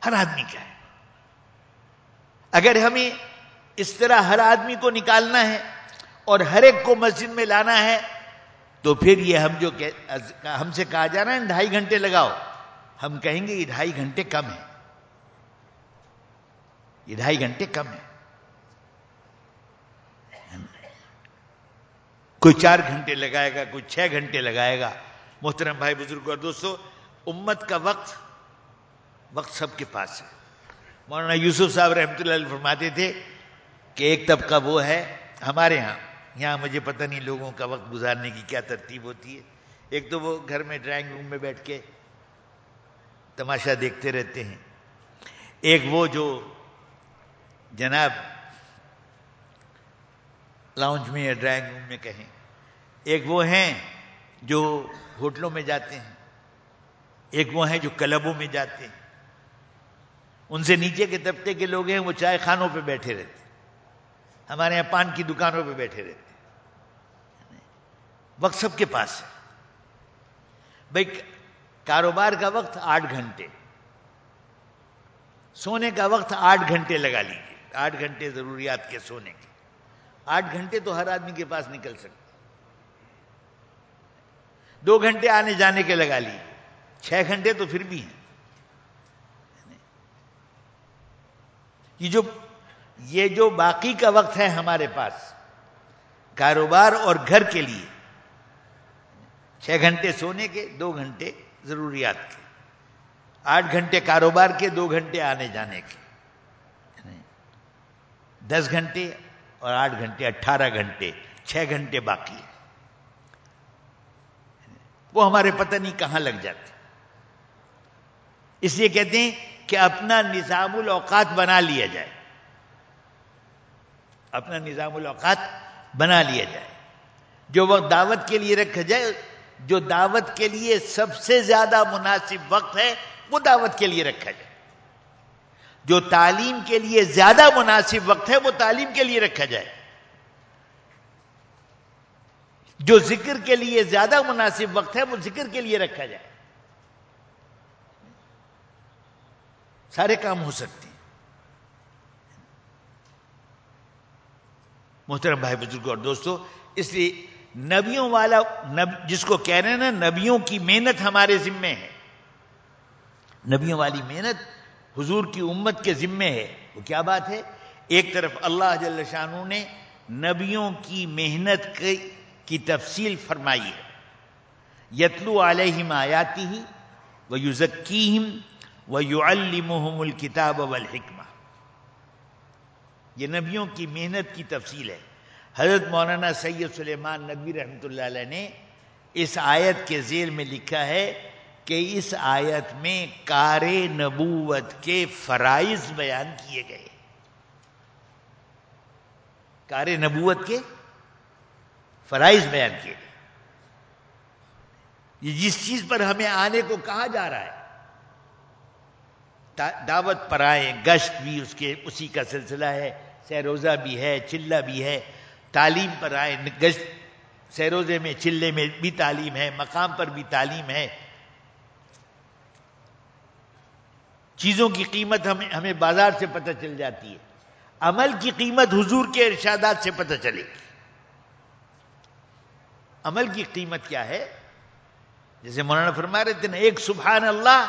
ہر آدمی کا ہے۔ اگر ہمیں اس طرح ہر آدمی کو نکالنا ہے اور ہر ایک کو مسجد میں لانا ہے، تو پھر یہ ہم جو ہم سے کہا جا رہا ہے، ڈھائی گھنٹے لگاؤ۔ ہم کہیں گے یہ ڈھائی گھنٹے کم ہے یہ ڈھائی گھنٹے کم ہے کوئی چار گھنٹے لگائے گا، کوئی چھ گھنٹے لگائے گا۔ محترم بھائی بزرگ اور دوستو، امت کا وقت وقت سب کے پاس ہے۔ مولانا یوسف صاحب رحمۃ اللہ علیہ فرماتے تھے کہ ایک طبقہ وہ ہے، ہمارے ہاں یہاں مجھے پتہ نہیں لوگوں کا وقت گزارنے کی کیا ترتیب ہوتی ہے۔ ایک تو وہ گھر میں ڈرائنگ روم میں بیٹھ کے تماشا دیکھتے رہتے ہیں۔ ایک وہ جو جناب لاؤنج میں یا ڈرائنگ روم میں کہیں۔ ایک وہ ہیں جو ہوٹلوں میں جاتے ہیں۔ ایک وہ ہیں جو کلبوں میں جاتے ہیں۔ ان سے نیچے کے طبقے کے لوگ ہیں، وہ چائے خانوں پہ بیٹھے رہتے ہمارے یہاں پان کی دکانوں پہ بیٹھے رہتے وقت سب کے پاس ہے۔ بھائی، کاروبار کا وقت آٹھ گھنٹے۔ سونے کا وقت آٹھ گھنٹے لگا لیجیے آٹھ گھنٹے ضروریات کے سونے کے۔ آٹھ گھنٹے تو ہر آدمی کے پاس نکل سکتے دو گھنٹے آنے جانے کے لگا لیجیے چھ گھنٹے تو پھر بھی ہیں۔ یہ جو یہ جو باقی کا وقت ہے ہمارے پاس، کاروبار اور گھر کے لیے، چھ گھنٹے سونے کے، دو گھنٹے ضروریات کے۔ آٹھ گھنٹے کاروبار کے، دو گھنٹے آنے جانے کے۔ دس گھنٹے اور آٹھ گھنٹے، اٹھارہ گھنٹے، چھ گھنٹے باقی وہ ہمارے پتہ نہیں کہاں لگ جاتے۔ اس لیے کہتے ہیں کہ اپنا نظام الاوقات بنا لیا جائے۔ اپنا نظام الاوقات بنا لیا جائے۔ جو وقت دعوت کے لیے رکھا جائے، جو دعوت کے لیے سب سے زیادہ مناسب وقت ہے، وہ دعوت کے لیے رکھا جائے۔ جو تعلیم کے لیے زیادہ مناسب وقت ہے، وہ تعلیم کے لیے رکھا جائے۔ جو ذکر کے لیے زیادہ مناسب وقت ہے، وہ ذکر کے لیے رکھا جائے۔ سارے کام ہو سکتے ہیں۔ محترم بھائی بزرگ اور دوستو اس لیے نبیوں والا، نب، جس کو کہہ رہے ہیں نا، نبیوں کی محنت ہمارے ذمے ہے۔ نبیوں والی محنت حضور کی امت کے ذمے ہے۔ وہ کیا بات ہے؟ ایک طرف اللہ جل شانو نے نبیوں کی محنت کی تفصیل فرمائی ہے۔ یتلو علیہم آیاتی ہی وہ یوزکیم وہ یو المحم الکتاب والحکمہ۔ یہ نبیوں کی محنت کی تفصیل ہے۔ حضرت مولانا سید سلیمان نبی رحمۃ اللہ علیہ نے اس آیت کے ذیل میں لکھا ہے کہ اس آیت میں کار نبوت کے فرائض بیان کیے گئے۔ کار نبوت کے فرائض بیان کیے گئے۔ یہ جس چیز پر ہمیں آنے کو کہا جا رہا ہے دعوت پر آئے گشت بھی اس کے، اسی کا سلسلہ ہے، سیروزہ بھی ہے، چلہ بھی ہے، تعلیم پر آئے گشت، سیروزے میں، چلے میں بھی تعلیم ہے، مقام پر بھی تعلیم ہے چیزوں کی قیمت ہمیں ہمیں بازار سے پتہ چل جاتی ہے۔ عمل کی قیمت حضور کے ارشادات سے پتہ چلے گی۔ عمل کی قیمت کیا ہے؟ جیسے مولانا فرما رہے تھے نا، ایک سبحان اللہ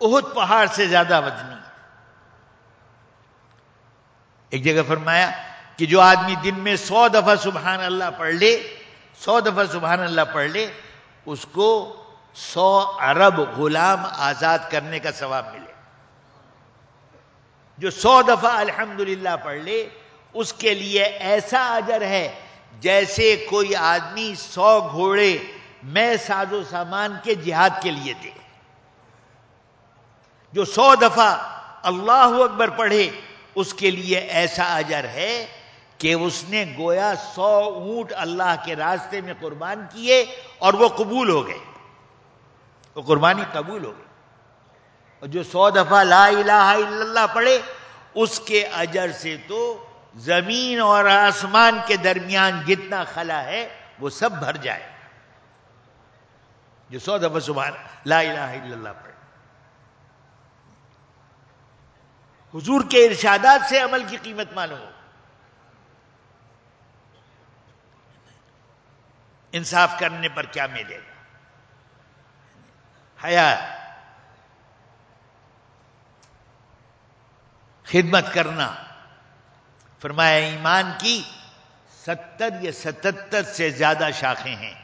اہد پہاڑ سے زیادہ وزنی۔ ایک جگہ فرمایا کہ جو آدمی دن میں سو دفعہ سبحان اللہ پڑھ لے، سو دفعہ سبحان اللہ پڑھ لے، اس کو سو ارب غلام آزاد کرنے کا ثواب ملے۔ جو سو دفعہ الحمدللہ پڑھ لے، اس کے لیے ایسا اجر ہے جیسے کوئی آدمی سو گھوڑے میں ساز و سامان کے جہاد کے لیے دے۔ جو سو دفعہ اللہ اکبر پڑھے، اس کے لیے ایسا اجر ہے کہ اس نے گویا سو اونٹ اللہ کے راستے میں قربان کیے اور وہ قبول ہو گئے۔ وہ قربانی قبول ہو گئی۔ اور جو سو دفعہ لا الہ الا اللہ پڑھے، اس کے اجر سے تو زمین اور آسمان کے درمیان جتنا خلا ہے، وہ سب بھر جائے۔ جو سو دفعہ سبحان لا الہ الا اللہ پڑھے۔ حضور کے ارشادات سے عمل کی قیمت معلوم ہو۔ انصاف کرنے پر کیا ملے گا حیا۔ خدمت کرنا۔ فرمایا، ایمان کی ستر یا ستتر سے زیادہ شاخیں ہیں،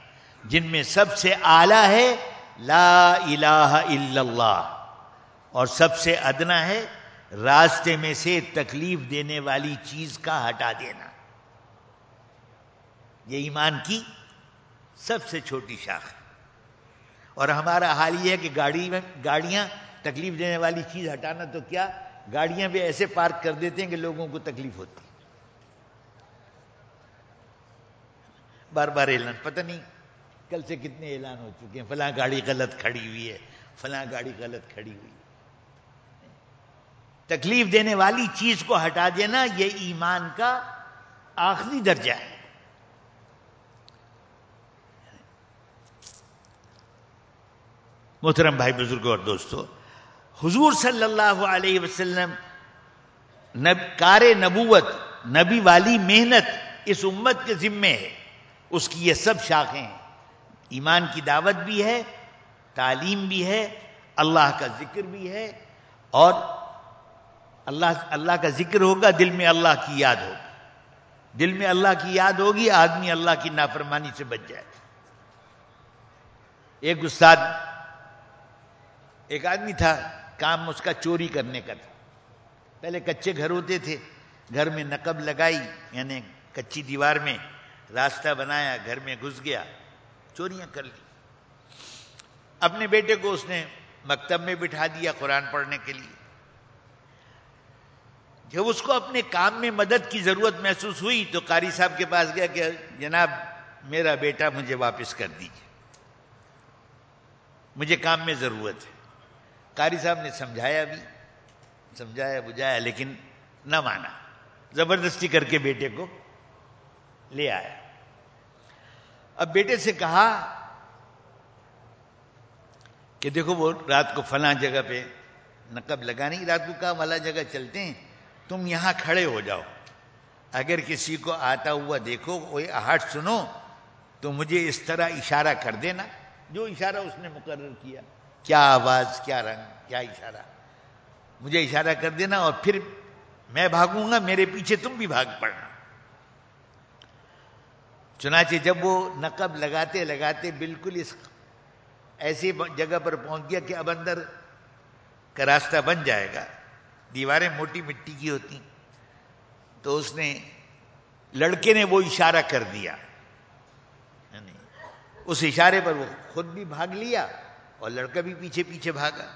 جن میں سب سے اعلی ہے لا الہ الا اللہ، اور سب سے ادنا ہے راستے میں سے تکلیف دینے والی چیز کا ہٹا دینا۔ یہ ایمان کی سب سے چھوٹی شاخ۔ ہے اور ہمارا حال یہ ہے کہ گاڑی میں گاڑیاں تکلیف دینے والی چیز ہٹانا تو کیا گاڑیاں بھی ایسے پارک کر دیتے ہیں کہ لوگوں کو تکلیف ہوتی بار بار اعلان، پتہ نہیں کل سے کتنے اعلان ہو چکے ہیں۔ فلاں گاڑی غلط کھڑی ہوئی ہے، فلاں گاڑی غلط کھڑی ہوئی ہے۔ تکلیف دینے والی چیز کو ہٹا دینا یہ ایمان کا آخری درجہ ہے۔ محترم بھائی بزرگوں اور دوستو حضور صلی اللہ علیہ وسلم، نب، کار نبوت، نبی والی محنت اس امت کے ذمے ہے۔ اس کی یہ سب شاخیں ہیں۔ ایمان کی دعوت بھی ہے، تعلیم بھی ہے، اللہ کا ذکر بھی ہے اور اللہ اللہ کا ذکر ہوگا، دل میں اللہ کی یاد ہوگی۔ دل میں اللہ کی یاد ہوگی، آدمی اللہ کی نافرمانی سے بچ جائے۔ ایک استاد، ایک آدمی تھا کام اس کا چوری کرنے کا تھا۔ پہلے کچے گھر ہوتے تھے، گھر میں نقب لگائی یعنی کچی دیوار میں راستہ بنایا، گھر میں گھس گیا، چوریاں کر لی۔ اپنے بیٹے کو اس نے مکتب میں بٹھا دیا قرآن پڑھنے کے لیے۔ جب اس کو اپنے کام میں مدد کی ضرورت محسوس ہوئی تو قاری صاحب کے پاس گیا کہ جناب، میرا بیٹا مجھے واپس کر دیجیے مجھے کام میں ضرورت ہے۔ قاری صاحب نے سمجھایا بھی، سمجھایا، بجھایا، لیکن نہ مانا۔ زبردستی کر کے بیٹے کو لے آیا۔ اب بیٹے سے کہا کہ دیکھو وہ رات کو فلاں جگہ پہ نقب لگا نہیں، رات کو کہا، والا جگہ چلتے ہیں، تم یہاں کھڑے ہو جاؤ۔ اگر کسی کو آتا ہوا دیکھو، کوئی آہٹ سنو، تو مجھے اس طرح اشارہ کر دینا، جو اشارہ اس نے مقرر کیا۔ کیا آواز، کیا رنگ، کیا اشارہ؟ مجھے اشارہ کر دینا اور پھر میں بھاگوں گا، میرے پیچھے تم بھی بھاگ پڑنا۔ چنانچہ جب وہ نقب لگاتے لگاتے بالکل اس ایسی جگہ پر پہنچ گیا کہ اب اندر کا راستہ بن جائے گا۔ دیواریں موٹی مٹی کی ہوتی، تو اس نے لڑکے نے وہ اشارہ کر دیا۔ یعنی اس اشارے پر وہ خود بھی بھاگ لیا۔ اور لڑکا بھی پیچھے پیچھے بھاگا۔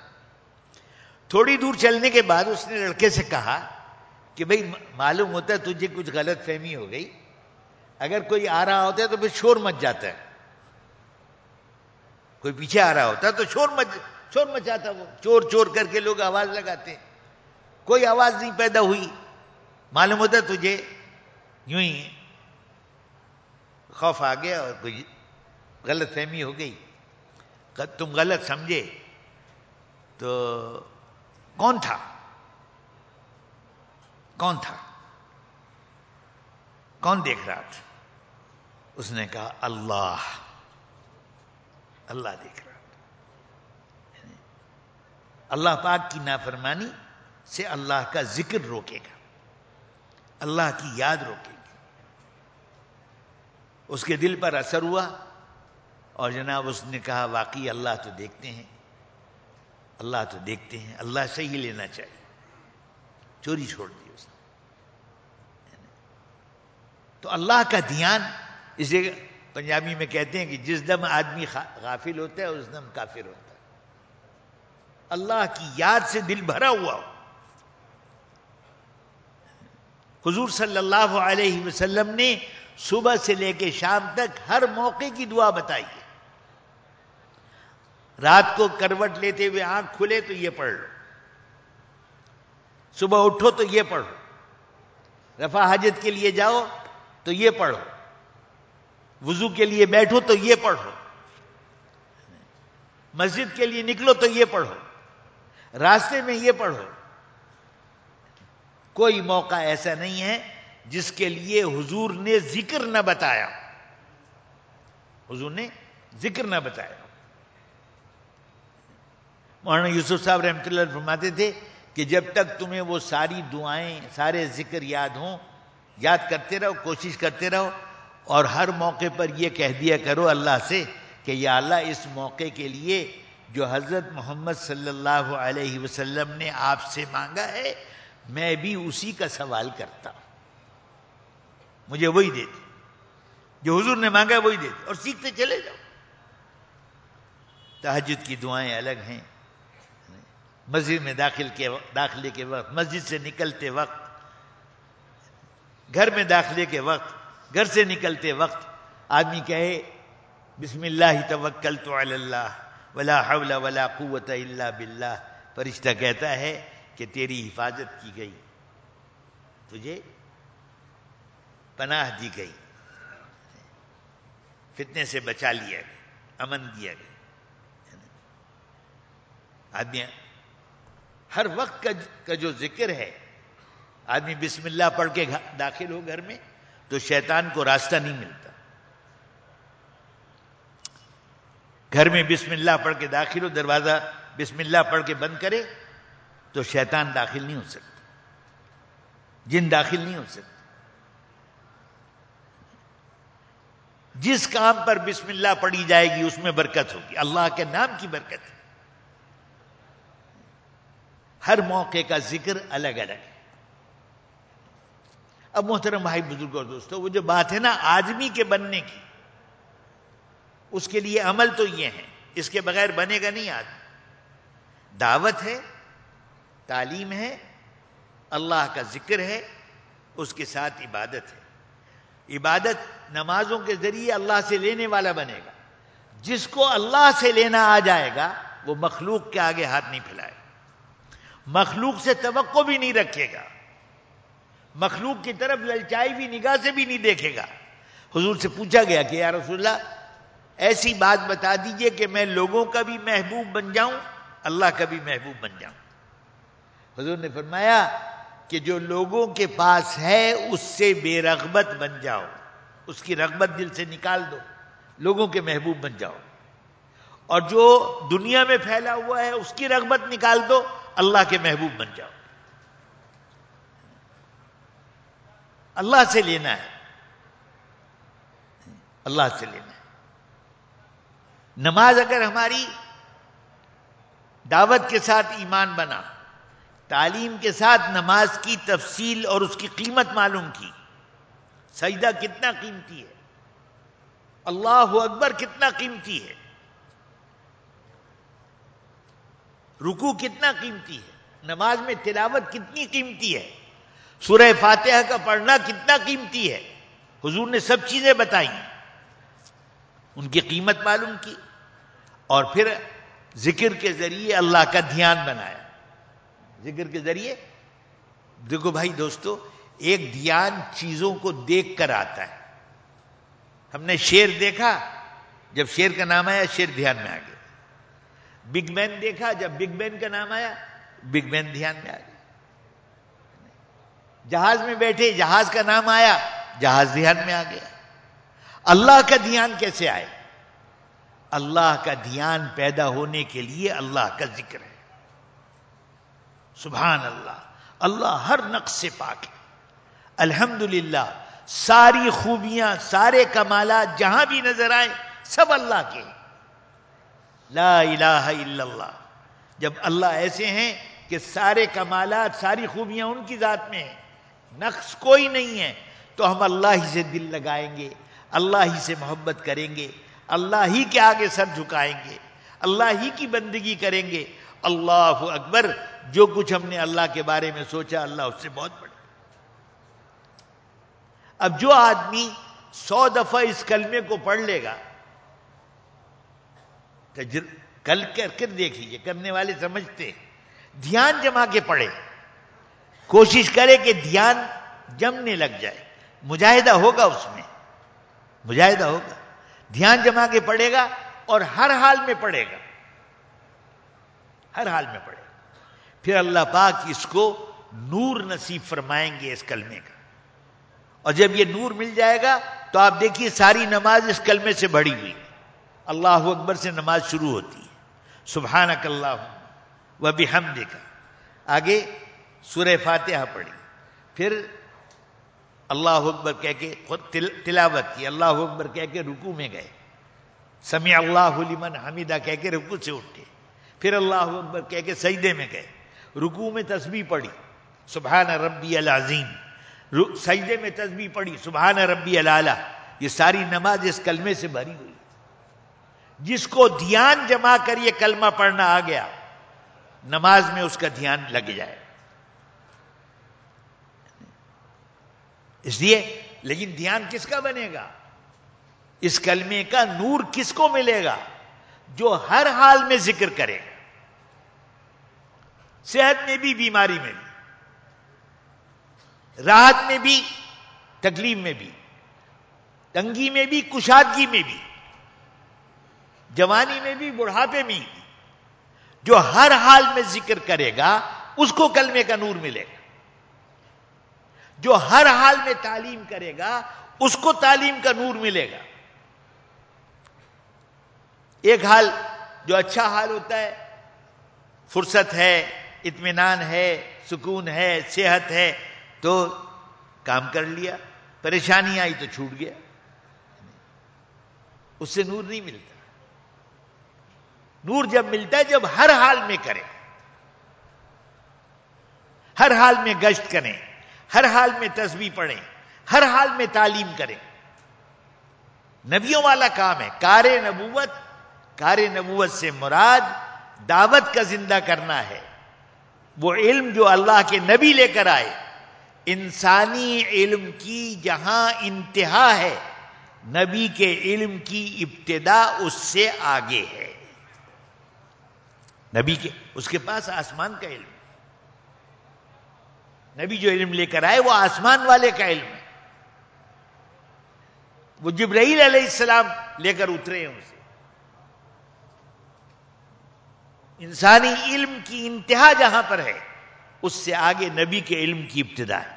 تھوڑی دور چلنے کے بعد اس نے لڑکے سے کہا کہ بھئی معلوم ہوتا ہے تجھے کچھ غلط فہمی ہو گئی۔ اگر کوئی آ رہا ہوتا ہے تو پھر شور مچ جاتا ہے۔ کوئی پیچھے آ رہا ہوتا ہے تو شور مچ، شور مچاتا وہ۔ چور چور کر کے لوگ آواز لگاتے کوئی آواز نہیں پیدا ہوئی۔ معلوم ہوتا ہے تجھے یوں ہی خوف آ گیا اور کوئی غلط فہمی ہو گئی۔ تم غلط سمجھے، تو کون تھا؟ کون تھا؟ کون دیکھ رہا تھا؟ اس نے کہا، اللہ۔ اللہ دیکھ رہا تھا۔ یعنی اللہ پاک کی نافرمانی سے اللہ کا ذکر روکے گا۔ اللہ کی یاد روکے گی اس کے دل پر اثر ہوا۔ اور جناب اس نے کہا، واقعی اللہ تو دیکھتے ہیں۔ اللہ تو دیکھتے ہیں۔ اللہ سے ہی لینا چاہیے۔ چوری چھوڑ دی اس نے۔ تو اللہ کا دھیان اسے پنجابی میں کہتے ہیں کہ جس دم آدمی غافل ہوتا ہے، اس دم کافر ہوتا ہے۔ اللہ کی یاد سے دل بھرا ہوا ہو۔ حضور صلی اللہ علیہ وسلم نے صبح سے لے کے شام تک ہر موقع کی دعا بتائی۔ رات کو کروٹ لیتے ہوئے آنکھ کھلے تو یہ پڑھ لو۔ صبح اٹھو تو یہ پڑھو رفا حاجت کے لیے جاؤ تو یہ پڑھو وضو کے لیے بیٹھو تو یہ پڑھو مسجد کے لیے نکلو تو یہ پڑھو راستے میں یہ پڑھو کوئی موقع ایسا نہیں ہے جس کے لیے حضور نے ذکر نہ بتایا۔ حضور نے ذکر نہ بتایا۔ مولانا یوسف صاحب رحمۃ اللہ فرماتے تھے کہ جب تک تمہیں وہ ساری دعائیں، سارے ذکر یاد ہوں، یاد کرتے رہو، کوشش کرتے رہو، اور ہر موقع پر یہ کہہ دیا کرو اللہ سے کہ یا اللہ اس موقع کے لیے جو حضرت محمد صلی اللہ علیہ وسلم نے آپ سے مانگا ہے، میں بھی اسی کا سوال کرتا ہوں۔ مجھے وہی دے دی جو حضور نے مانگا وہی دے دی اور سیکھتے چلے جاؤ۔ تحجد کی دعائیں الگ ہیں۔ مسجد میں داخل کے داخلے کے وقت، مسجد سے نکلتے وقت، گھر میں داخلے کے وقت، گھر سے نکلتے وقت آدمی کہے، بسم اللہ توکل تو اللہ، ولا حول ولا قوت الا باللہ۔ فرشتہ کہتا ہے کہ تیری حفاظت کی گئی، تجھے پناہ دی گئی، فتنے سے بچا لیا گیا، امن دیا گیا۔ آدمی ہر وقت کا جو ذکر ہے، آدمی بسم اللہ پڑھ کے داخل ہو گھر میں، تو شیطان کو راستہ نہیں ملتا۔ گھر میں بسم اللہ پڑھ کے داخل ہو، دروازہ بسم اللہ پڑھ کے بند کرے، تو شیطان داخل نہیں ہو سکتا۔ جن داخل نہیں ہو سکتا۔ جس کام پر بسم اللہ پڑھی جائے گی، اس میں برکت ہوگی۔ اللہ کے نام کی برکت ہے۔ ہر موقع کا ذکر الگ الگ ہے۔ اب محترم بھائی، بزرگ اور دوستو، وہ جو بات ہے نا آدمی کے بننے کی، اس کے لیے عمل تو یہ ہے، اس کے بغیر بنے گا نہیں آدمی۔ دعوت ہے، تعلیم ہے، اللہ کا ذکر ہے، اس کے ساتھ عبادت ہے۔ عبادت نمازوں کے ذریعے اللہ سے لینے والا بنے گا۔ جس کو اللہ سے لینا آ جائے گا، وہ مخلوق کے آگے ہاتھ نہیں پھیلائے۔ مخلوق سے توقع بھی نہیں رکھے گا۔ مخلوق کی طرف للچائی بھی نگاہ سے بھی نہیں دیکھے گا۔ حضور سے پوچھا گیا کہ یا رسول اللہ، ایسی بات بتا دیجیے کہ میں لوگوں کا بھی محبوب بن جاؤں، اللہ کا بھی محبوب بن جاؤں۔ حضور نے فرمایا کہ جو لوگوں کے پاس ہے، اس سے بے رغبت بن جاؤ۔ اس کی رغبت دل سے نکال دو، لوگوں کے محبوب بن جاؤ۔ اور جو دنیا میں پھیلا ہوا ہے، اس کی رغبت نکال دو۔ اللہ کے محبوب بن جاؤ۔ اللہ سے لینا ہے۔ اللہ سے لینا ہے۔ نماز اگر ہماری دعوت کے ساتھ ایمان بنا، تعلیم کے ساتھ نماز کی تفصیل اور اس کی قیمت معلوم کی، سجدہ کتنا قیمتی ہے؟ اللہ اکبر کتنا قیمتی ہے؟ رکو کتنا قیمتی ہے؟ نماز میں تلاوت کتنی قیمتی ہے؟ سورہ فاتحہ کا پڑھنا کتنا قیمتی ہے؟ حضور نے سب چیزیں بتائی ان کی قیمت معلوم کی۔ اور پھر ذکر کے ذریعے اللہ کا دھیان بنایا۔ ذکر کے ذریعے؟ دیکھو بھائی دوستو، ایک دھیان چیزوں کو دیکھ کر آتا ہے۔ ہم نے شیر دیکھا، جب شیر کا نام آیا، شیر دھیان میں آ گیا۔ بگ مین دیکھا، جب بگ مین کا نام آیا بگ مین دھیان میں آ گیا جہاز میں بیٹھے، جہاز کا نام آیا، جہاز دھیان میں آ گیا۔ اللہ کا دھیان کیسے آئے؟ اللہ کا دھیان پیدا ہونے کے لیے اللہ کا ذکر ہے۔ سبحان اللہ۔ اللہ ہر نقص سے پاک ہے۔ الحمد ساری خوبیاں، سارے کمالات جہاں بھی نظر آئے سب اللہ کے ہیں۔ لا الہ الا اللہ۔ جب اللہ ایسے ہیں کہ سارے کمالات، ساری خوبیاں ان کی ذات میں ہیں، نقص کوئی نہیں ہے، تو ہم اللہ ہی سے دل لگائیں گے، اللہ ہی سے محبت کریں گے، اللہ ہی کے آگے سر جھکائیں گے، اللہ ہی کی بندگی کریں گے۔ اللہ اکبر، جو کچھ ہم نے اللہ کے بارے میں سوچا، اللہ اس سے بہت بڑا۔ اب جو آدمی سو دفعہ اس کلمے کو پڑھ لے گا کل کر کر دیکھ لیجیے کرنے والے سمجھتے دھیان جما کے پڑھے۔ کوشش کرے کہ دھیان جمنے لگ جائے۔ مجاہدہ ہوگا اس میں۔ مجاہدہ ہوگا۔ دھیان جما کے پڑے گا اور ہر حال میں پڑے گا۔ ہر حال میں پڑے گا۔ پھر اللہ پاک اس کو نور نصیب فرمائیں گے اس کلمے کا۔ اور جب یہ نور مل جائے گا تو آپ دیکھیے ساری نماز اس کلمے سے بڑی ہوئی۔ اللہ اکبر سے نماز شروع ہوتی ہے۔ سبحانک اللہ وہ بھی ہم دیکھا آگے سورہ فاتحہ پڑھی پھر اللہ اکبر کہہ کے خود تلاوت کی۔ اللہ اکبر کہہ کے رکو میں گئے۔ سمیع اللہ لمن حمیدہ کہہ کے رکو سے اٹھے۔ پھر اللہ اکبر کہہ کے سجدے میں گئے۔ رکو میں تسبیح پڑھی۔ سبحان ربی العظیم۔ سجدے میں تسبیح پڑھی۔ سبحان ربی العلی یہ ساری نماز اس کلمے سے بھری ہوئی۔ جس کو دھیان جما کر یہ کلمہ پڑھنا آ گیا، نماز میں اس کا دھیان لگ جائے۔ اس لیے، لیکن دھیان کس کا بنے گا؟ اس کلمے کا نور کس کو ملے گا؟ جو ہر حال میں ذکر کرے۔ گا صحت میں بھی، بیماری میں بھی۔ راحت میں بھی، تکلیف میں بھی۔ تنگی میں بھی، کشادگی میں بھی۔ جوانی میں بھی بڑھاپے میں جو ہر حال میں ذکر کرے گا، اس کو کلمے کا نور ملے گا۔ جو ہر حال میں تعلیم کرے گا، اس کو تعلیم کا نور ملے گا۔ ایک حال جو اچھا حال ہوتا ہے، فرصت ہے، اطمینان ہے، سکون ہے، صحت ہے، تو کام کر لیا، پریشانی آئی تو چھوٹ گیا۔ اس سے نور نہیں ملتا۔ نور جب ملتا ہے، جب ہر حال میں کرے۔ ہر حال میں گشت کریں، ہر حال میں تصویر پڑھیں، ہر حال میں تعلیم کریں۔ نبیوں والا کام ہے، کار نبوت کار نبوت سے مراد دعوت کا زندہ کرنا ہے۔ وہ علم جو اللہ کے نبی لے کر آئے، انسانی علم کی جہاں انتہا ہے، نبی کے علم کی ابتدا اس سے آگے ہے۔ نبی کے اس کے پاس آسمان کا علم. نبی جو علم لے کر آئے وہ آسمان والے کا علم ہے. وہ جبرائیل علیہ السلام لے کر اترے ہیں اسے. انسانی علم کی انتہا جہاں پر ہے، اس سے آگے نبی کے علم کی ابتدا ہے.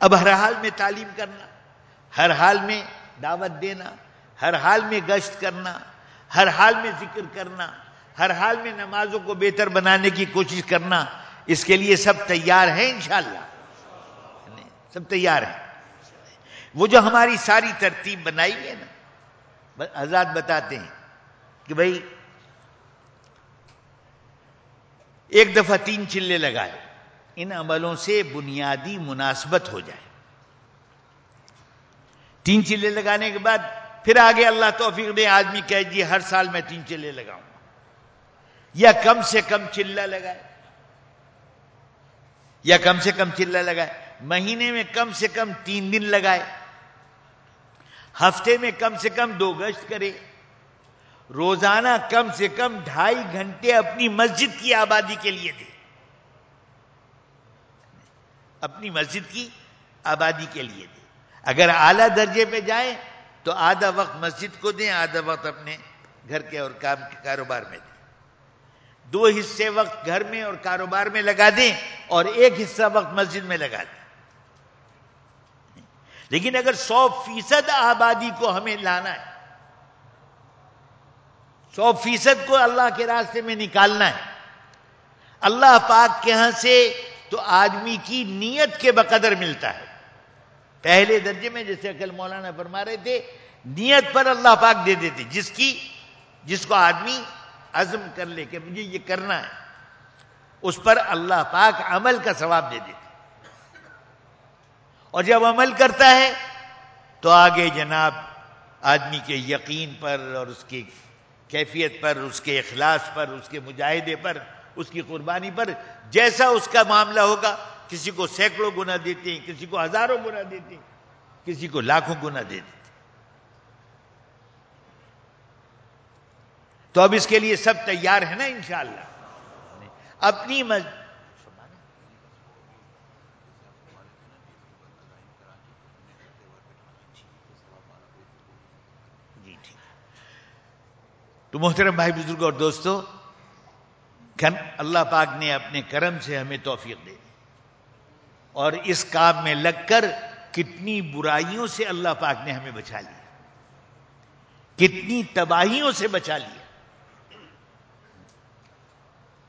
اب ہر حال میں تعلیم کرنا، ہر حال میں دعوت دینا، ہر حال میں گشت کرنا ہر حال میں ذکر کرنا، ہر حال میں نمازوں کو بہتر بنانے کی کوشش کرنا، اس کے لیے سب تیار ہیں انشاءاللہ۔ یعنی سب تیار ہیں۔ وہ جو ہماری ساری ترتیب بنائی ہے نا آزاد بتاتے ہیں کہ بھائی ایک دفعہ تین چلے لگائے، ان عملوں سے بنیادی مناسبت ہو جائے۔ تین چلے لگانے کے بعد پھر آگے اللہ توفیق دے، آدمی کہہ جی ہر سال میں تین چلے لگاؤں۔ یا کم سے کم چلا لگائے۔ یا کم سے کم چلا لگائے۔ مہینے میں کم سے کم تین دن لگائے۔ ہفتے میں کم سے کم دو گشت کرے۔ روزانہ کم سے کم ڈھائی گھنٹے اپنی مسجد کی آبادی کے لیے دے۔ اپنی مسجد کی آبادی کے لیے دے۔ اگر اعلی درجے پہ جائیں تو آدھا وقت مسجد کو دیں، آدھا وقت اپنے گھر کے اور کام کے کاروبار میں دیں۔ دو حصے وقت گھر میں اور کاروبار میں لگا دیں اور ایک حصہ وقت مسجد میں لگا دیں۔ لیکن اگر سو فیصد آبادی کو ہمیں لانا ہے، سو فیصد کو اللہ کے راستے میں نکالنا ہے، اللہ پاک کے ہاں سے تو آدمی کی نیت کے بقدر ملتا ہے۔ پہلے درجے میں جیسے اکل مولانا فرما رہے تھے، نیت پر اللہ پاک دے دیتے، جس کی، جس کو آدمی عزم کر لے کہ مجھے یہ کرنا ہے، اس پر اللہ پاک عمل کا ثواب دے دیتے۔ اور جب عمل کرتا ہے، تو آگے جناب آدمی کے یقین پر اور اس کی کیفیت پر، اس کے اخلاص پر، اس کے مجاہدے پر، اس کی قربانی پر، جیسا اس کا معاملہ ہوگا کسی کو سینکڑوں گنا دیتے ہیں کسی کو ہزاروں گنا دیتے ہیں کسی کو لاکھوں گنا دے دیتے تو اب اس کے لیے سب تیار ہے نا انشاءاللہ۔ اپنی مز... جی ٹھیک۔ تو محترم بھائی بزرگ اور دوستو اللہ پاک نے اپنے کرم سے ہمیں توفیق دے دی۔ اور اس کام میں لگ کر کتنی برائیوں سے اللہ پاک نے ہمیں بچا لیا کتنی تباہیوں سے بچا لیا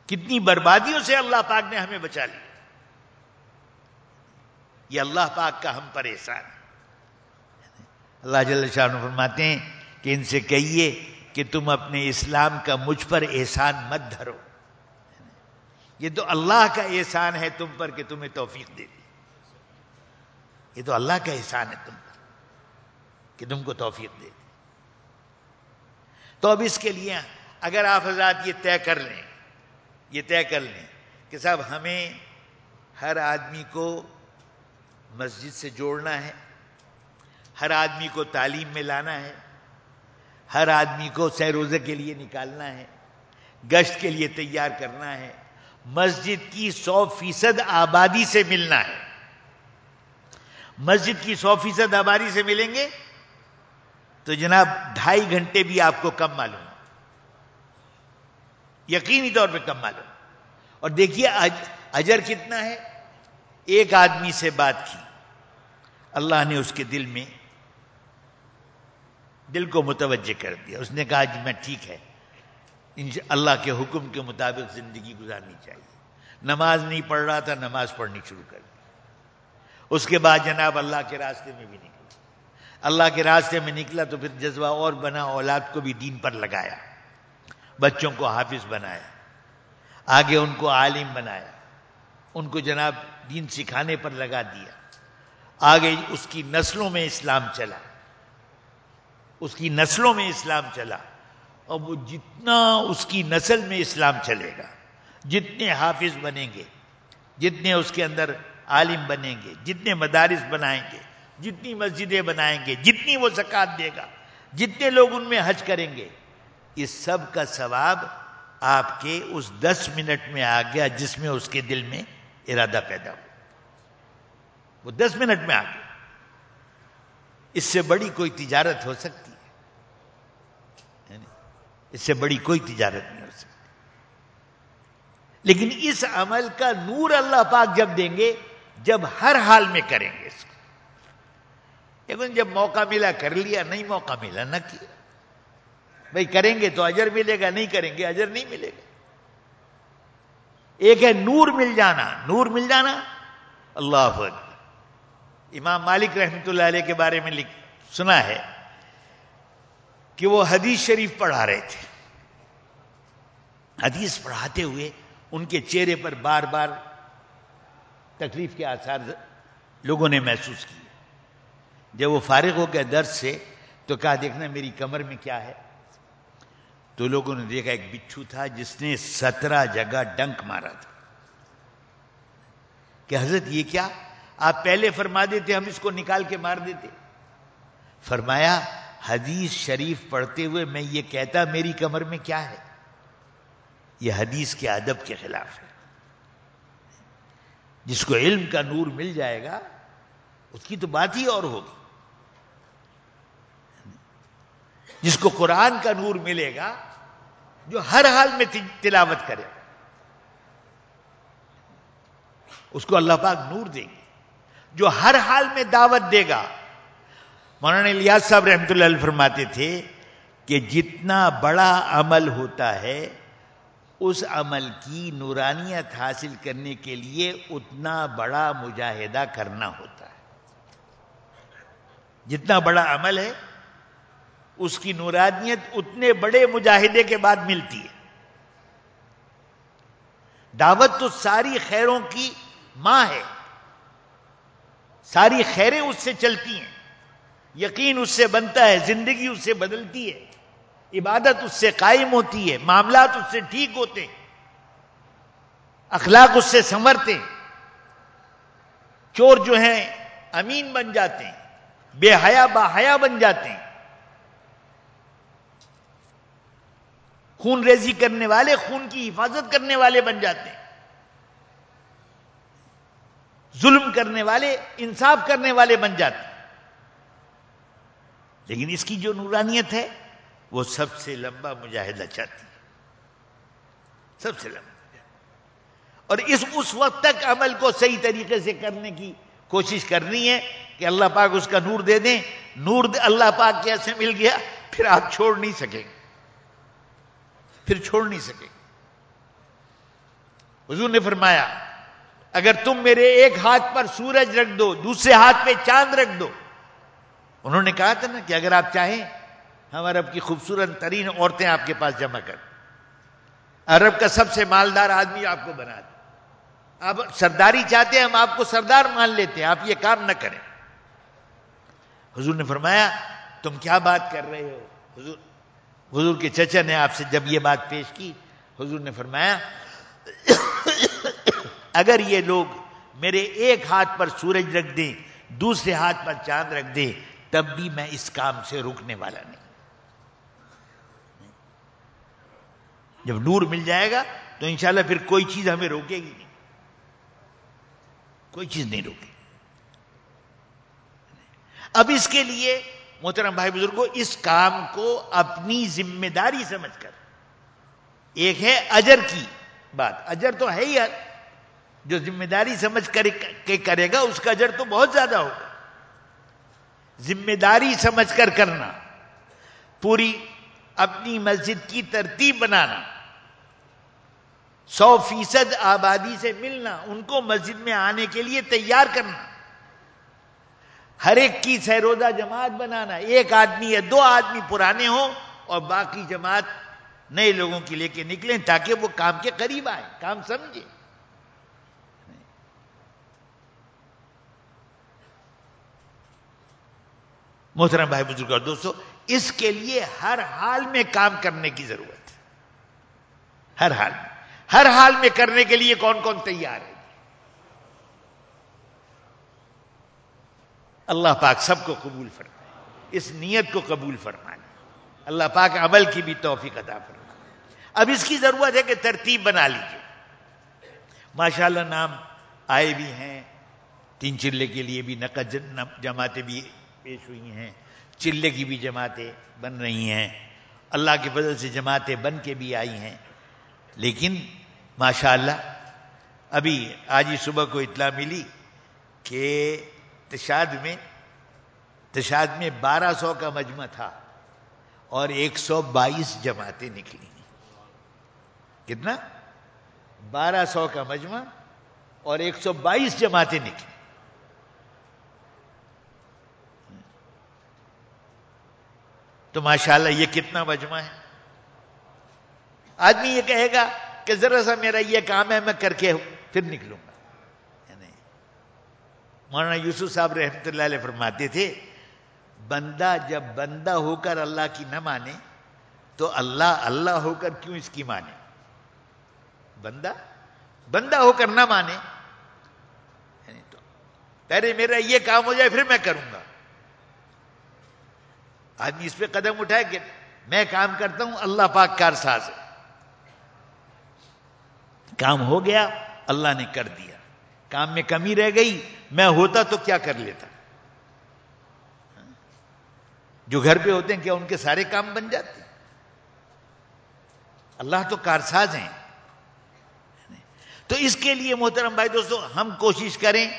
کتنی بربادیوں سے اللہ پاک نے ہمیں بچا لیا یہ اللہ پاک کا ہم پر احسان اللہ جل شاہ فرماتے ہیں کہ ان سے کہیے کہ تم اپنے اسلام کا مجھ پر احسان مت دھرو۔ یہ تو اللہ کا احسان ہے تم پر کہ تمہیں توفیق دے دی۔ یہ تو اللہ کا احسان ہے تم پر کہ تم کو توفیق دے دی۔ تو اب اس کے لیے اگر آپ حضرات یہ طے کر لیں، یہ طے کر لیں کہ صاحب ہمیں ہر آدمی کو مسجد سے جوڑنا ہے، ہر آدمی کو تعلیم میں لانا ہے، ہر آدمی کو سہروزے کے لیے نکالنا ہے، گشت کے لیے تیار کرنا ہے مسجد کی سو فیصد آبادی سے ملنا ہے۔ مسجد کی سو فیصد آبادی سے ملیں گے؟ تو جناب ڈھائی گھنٹے بھی آپ کو کم معلوم یقینی طور پہ کم معلوم۔ اور دیکھیے اجر کتنا ہے؟ ایک آدمی سے بات کی۔ اللہ نے اس کے دل میں دل کو متوجہ کر دیا۔ اس نے کہا جی میں ٹھیک ہے۔ اللہ کے حکم کے مطابق زندگی گزارنی چاہیے۔ نماز نہیں پڑھ رہا تھا، نماز پڑھنی شروع کر دی۔ اس کے بعد جناب اللہ کے راستے میں بھی نکلا۔ اللہ کے راستے میں نکلا تو پھر جذبہ اور بنا، اولاد کو بھی دین پر لگایا۔ بچوں کو حافظ بنایا۔ آگے ان کو عالم بنایا۔ ان کو جناب دین سکھانے پر لگا دیا۔ آگے اس کی نسلوں میں اسلام چلا۔ اس کی نسلوں میں اسلام چلا۔ اور وہ جتنا اس کی نسل میں اسلام چلے گا، جتنے حافظ بنیں گے، جتنے اس کے اندر عالم بنیں گے، جتنے مدارس بنائیں گے، جتنی مسجدیں بنائیں گے، جتنی وہ زکات دے گا، جتنے لوگ ان میں حج کریں گے، اس سب کا ثواب آپ کے اس دس منٹ میں آ گیا جس میں اس کے دل میں ارادہ پیدا ہو۔ وہ دس منٹ میں آ گیا۔ اس سے بڑی کوئی تجارت ہو سکتی۔ اس سے بڑی کوئی تجارت نہیں ہو سکتی۔ لیکن اس عمل کا نور اللہ پاک جب دیں گے، جب ہر حال میں کریں گے اس کو۔ لیکن جب موقع ملا، کر لیا، نہیں موقع ملا، نہ کیا۔ بھائی کریں گے تو اجر ملے گا، نہیں کریں گے اجر نہیں ملے گا۔ ایک ہے نور مل جانا، نور مل جانا۔ اللہ امام مالک رحمت اللہ علیہ کے بارے میں لکھ، سنا ہے۔ کہ وہ حدیث شریف پڑھا رہے تھے۔ حدیث پڑھاتے ہوئے ان کے چہرے پر بار بار تکلیف کے آثار لوگوں نے محسوس کیے۔ جب وہ فارغ ہو گئے درد سے تو کہا، دیکھنا میری کمر میں کیا ہے؟ تو لوگوں نے دیکھا، ایک بچھو تھا جس نے سترہ جگہ ڈنک مارا تھا۔ کہ حضرت، یہ کیا؟ آپ پہلے فرما دیتے، ہم اس کو نکال کے مار دیتے۔ فرمایا حدیث شریف پڑھتے ہوئے میں یہ کہتا میری کمر میں کیا ہے؟ یہ حدیث کے ادب کے خلاف ہے۔ جس کو علم کا نور مل جائے گا، اس کی تو بات ہی اور ہوگی۔ جس کو قرآن کا نور ملے گا، جو ہر حال میں تلاوت کرے، اس کو اللہ پاک نور دیں گے۔ جو ہر حال میں دعوت دے گا مولانا الیاس صاحب رحمت اللہ علیہ فرماتے تھے کہ جتنا بڑا عمل ہوتا ہے، اس عمل کی نورانیت حاصل کرنے کے لیے اتنا بڑا مجاہدہ کرنا ہوتا ہے۔ جتنا بڑا عمل ہے، اس کی نورانیت اتنے بڑے مجاہدے کے بعد ملتی ہے۔ دعوت تو ساری خیروں کی ماں ہے، ساری خیریں اس سے چلتی ہیں۔ یقین اس سے بنتا ہے، زندگی اس سے بدلتی ہے۔ عبادت اس سے قائم ہوتی ہے، معاملات اس سے ٹھیک ہوتے اخلاق اس سے سنورتے چور جو ہیں، امین بن جاتے ہیں۔ بے حیا، با حیا بن جاتے ہیں۔ خون ریزی کرنے والے، خون کی حفاظت کرنے والے بن جاتے ہیں۔ ظلم کرنے والے، انصاف کرنے والے بن جاتے ہیں۔ لیکن اس کی جو نورانیت ہے، وہ سب سے لمبا مجاہدہ چاہتی ہے۔ سب سے لمبا۔ اور اس اس وقت تک عمل کو صحیح طریقے سے کرنے کی کوشش کرنی ہے کہ اللہ پاک اس کا نور دے دیں۔ نور اللہ پاک کیسے مل گیا، پھر آپ چھوڑ نہیں سکیں۔ پھر چھوڑ نہیں سکیں۔ حضور نے فرمایا، اگر تم میرے ایک ہاتھ پر سورج رکھ دو، دوسرے ہاتھ پہ چاند رکھ دو انہوں نے کہا تھا نا کہ اگر آپ چاہیں، ہم عرب کی خوبصورت ترین عورتیں آپ کے پاس جمع کر۔ عرب کا سب سے مالدار آدمی آپ کو بنا دیں آپ سرداری چاہتے ہیں، ہم آپ کو سردار مان لیتے ہیں، آپ یہ کام نہ کریں۔ حضور نے فرمایا، تم کیا بات کر رہے ہو؟ حضور حضور کے چچا نے آپ سے جب یہ بات پیش کی، حضور نے فرمایا، اگر یہ لوگ میرے ایک ہاتھ پر سورج رکھ دیں، دوسرے ہاتھ پر چاند رکھ دیں تب بھی میں اس کام سے رکنے والا نہیں۔ جب نور مل جائے گا تو انشاءاللہ پھر کوئی چیز ہمیں روکے گی نہیں۔ کوئی چیز نہیں روکے۔ اب اس کے لیے محترم بھائی بزرگوں اس کام کو اپنی ذمہ داری سمجھ کر۔ ایک ہے اجر کی بات۔ اجر تو ہے ہی جو ذمہ داری سمجھ کر کے کرے گا، اس کا اجر تو بہت زیادہ ہوگا۔ ذمہ داری سمجھ کر کرنا، پوری اپنی مسجد کی ترتیب بنانا، سو فیصد آبادی سے ملنا، ان کو مسجد میں آنے کے لیے تیار کرنا، ہر ایک کی سہروزہ جماعت بنانا، ایک آدمی یا دو آدمی پرانے ہوں اور باقی جماعت نئے لوگوں کی لے کے نکلیں تاکہ وہ کام کے قریب آئے کام سمجھے محترم بھائی بزرگ اور دوستو اس کے لیے ہر حال میں کام کرنے کی ضرورت ہے۔ ہر حال میں۔ ہر حال میں کرنے کے لیے کون کون تیار ہے؟ اللہ پاک سب کو قبول فرمائے۔ اس نیت کو قبول فرمائے۔ اللہ پاک عمل کی بھی توفیق عطا فرمائے۔ اب اس کی ضرورت ہے کہ ترتیب بنا لیجیے ماشاءاللہ نام آئے بھی ہیں، تین چلے کے لیے بھی، نقد جماعتیں بھی پیش ہوئی ہیں۔ چلے کی بھی جماعتیں بن رہی ہیں۔ اللہ کے فضل سے جماعتیں بن کے بھی آئی ہیں۔ لیکن ماشاءاللہ، ابھی آج ہی صبح کو اطلاع ملی کہ تشاد میں تشاد میں بارہ سو کا مجمع تھا اور ایک سو بائیس جماعتیں نکلی۔ کتنا؟ بارہ سو کا مجمع اور ایک سو بائیس جماعتیں نکلی۔ تو ماشاءاللہ یہ کتنا مجمع ہے۔ آدمی یہ کہے گا کہ ذرا سا میرا یہ کام ہے، میں کر کے پھر نکلوں گا۔ یعنی مولانا یوسف صاحب رحمت اللہ علیہ فرماتے تھے، بندہ جب بندہ ہو کر اللہ کی نہ مانے تو اللہ اللہ ہو کر کیوں اس کی مانے؟ بندہ؟ بندہ ہو کر نہ مانے۔ یعنی تو پہلے میرا یہ کام ہو جائے، پھر میں کروں گا۔ آدمی اس پہ قدم اٹھائے کہ میں کام کرتا ہوں، اللہ پاک کار ساز ہے۔ کام ہو گیا، اللہ نے کر دیا۔ کام میں کمی رہ گئی، میں ہوتا تو کیا کر لیتا؟ جو گھر پہ ہوتے ہیں، کیا ان کے سارے کام بن جاتے؟ اللہ تو کارساز ہیں۔ تو اس کے لیے محترم بھائی دوستو، ہم کوشش کریں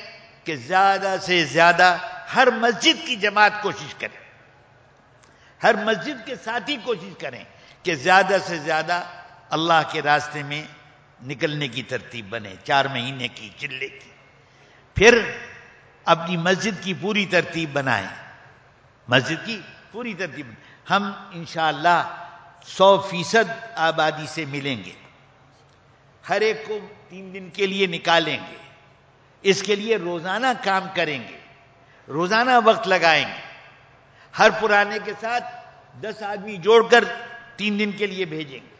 کہ زیادہ سے زیادہ ہر مسجد کی جماعت کوشش کریں۔ ہر مسجد کے ساتھ ہی کوشش کریں کہ زیادہ سے زیادہ اللہ کے راستے میں نکلنے کی ترتیب بنے، چار مہینے کی، چلے کی۔ پھر اپنی مسجد کی پوری ترتیب بنائیں۔ مسجد کی پوری ترتیب ہم انشاءاللہ سو فیصد آبادی سے ملیں گے۔ ہر ایک کو تین دن کے لیے نکالیں گے۔ اس کے لیے روزانہ کام کریں گے۔ روزانہ وقت لگائیں گے۔ ہر پرانے کے ساتھ دس آدمی جوڑ کر تین دن کے لیے بھیجیں گے۔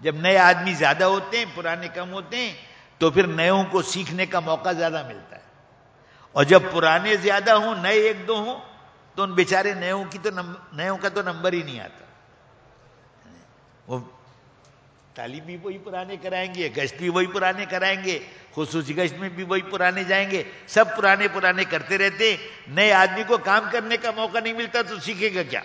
جب نئے آدمی زیادہ ہوتے ہیں، پرانے کم ہوتے ہیں، تو پھر نئےوں کو سیکھنے کا موقع زیادہ ملتا ہے۔ اور جب پرانے زیادہ ہوں، نئے ایک دو ہوں، تو ان بیچارے نئےوں کی تو نئےوں کا تو نمبر ہی نہیں آتا۔ وہ تعلیم بھی وہی پرانے کرائیں گے، گشت بھی وہی پرانے کرائیں گے، خصوصی گشت میں بھی وہی پرانے جائیں گے، سب پرانے پرانے کرتے رہتے نئے آدمی کو کام کرنے کا موقع نہیں ملتا تو سیکھے گا کیا؟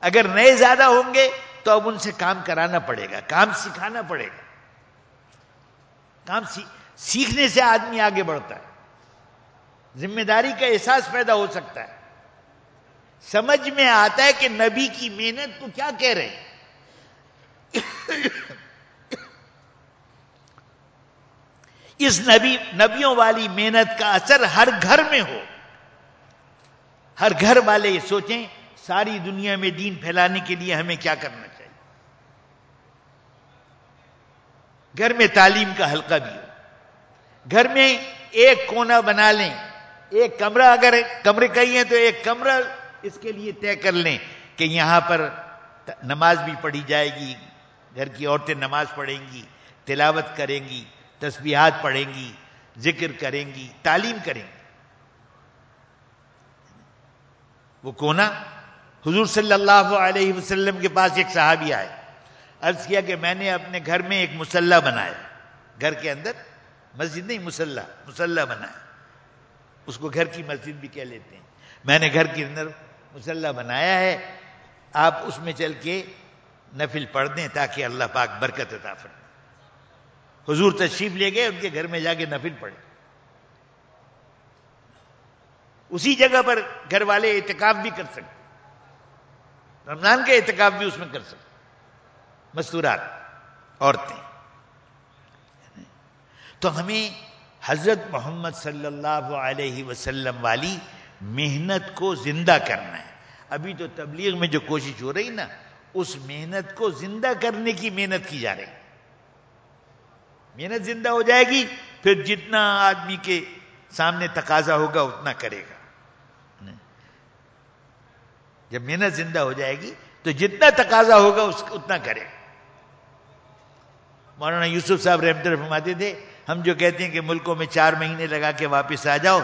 اگر نئے زیادہ ہوں گے تو اب ان سے کام کرانا پڑے گا، کام سکھانا پڑے گا۔ کام سیکھنے سے آدمی آگے بڑھتا ہے۔ ذمہ داری کا احساس پیدا ہو سکتا ہے۔ سمجھ میں آتا ہے کہ نبی کی محنت تو کیا کہہ رہے اس نبی نبیوں والی محنت کا اثر ہر گھر میں ہو۔ ہر گھر والے یہ سوچیں، ساری دنیا میں دین پھیلانے کے لیے ہمیں کیا کرنا چاہیے؟ گھر میں تعلیم کا حلقہ بھی ہو۔ گھر میں ایک کونا بنا لیں۔ ایک کمرہ، اگر کمرے کا ہی ہے تو ایک کمرہ اس کے لیے طے کر لیں کہ یہاں پر نماز بھی پڑھی جائے گی گھر کی عورتیں نماز پڑھیں گی، تلاوت کریں گی، تسبیحات پڑھیں گی، ذکر کریں گی، تعلیم کریں گی۔ وہ کونا؟ حضور صلی اللہ علیہ وسلم کے پاس ایک صحابی آئے، عرض کیا کہ میں نے اپنے گھر میں ایک مسلح بنایا۔ گھر کے اندر مسجد نہیں، مسلح مسلح بنایا۔ اس کو گھر کی مسجد بھی کہہ لیتے ہیں۔ میں نے گھر کے اندر مسلح بنایا ہے، آپ اس میں چل کے نفل پڑھ دیں تاکہ اللہ پاک برکت عطا فرمائے۔ حضور تشریف لے گئے، ان کے گھر میں جا کے نفل پڑھے۔ اسی جگہ پر گھر والے اعتکاف بھی کر سکتے۔ رمضان کے اعتکاف بھی اس میں کر سکتے۔ مستورات، عورتیں۔ تو ہمیں حضرت محمد صلی اللہ علیہ وسلم والی محنت کو زندہ کرنا ہے۔ ابھی تو تبلیغ میں جو کوشش ہو رہی نا اس محنت کو زندہ کرنے کی محنت کی جا رہی محنت زندہ ہو جائے گی، پھر جتنا آدمی کے سامنے تقاضا ہوگا، اتنا کرے گا۔ جب محنت زندہ ہو جائے گی، تو جتنا تقاضا ہوگا، اس اتنا کرے گا۔ مولانا یوسف صاحب رحمت فرماتے تھے، ہم جو کہتے ہیں کہ ملکوں میں چار مہینے لگا کے واپس آ جاؤ،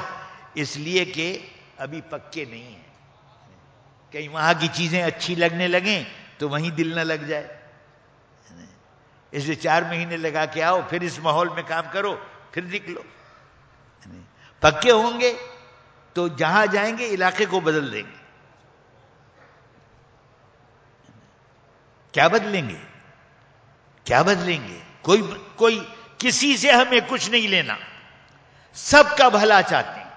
اس لیے کہ ابھی پکے نہیں ہیں۔ کہیں وہاں کی چیزیں اچھی لگنے لگیں تو وہیں دل نہ لگ جائے۔ اس لیے چار مہینے لگا کے آؤ، پھر اس ماحول میں کام کرو، پھر نکلو۔ پکے ہوں گے تو جہاں جائیں گے، علاقے کو بدل دیں گے۔ کیا بدلیں گے؟ کیا بدلیں گے؟ کوئی کوئی، کسی سے ہمیں کچھ نہیں لینا۔ سب کا بھلا چاہتے ہیں۔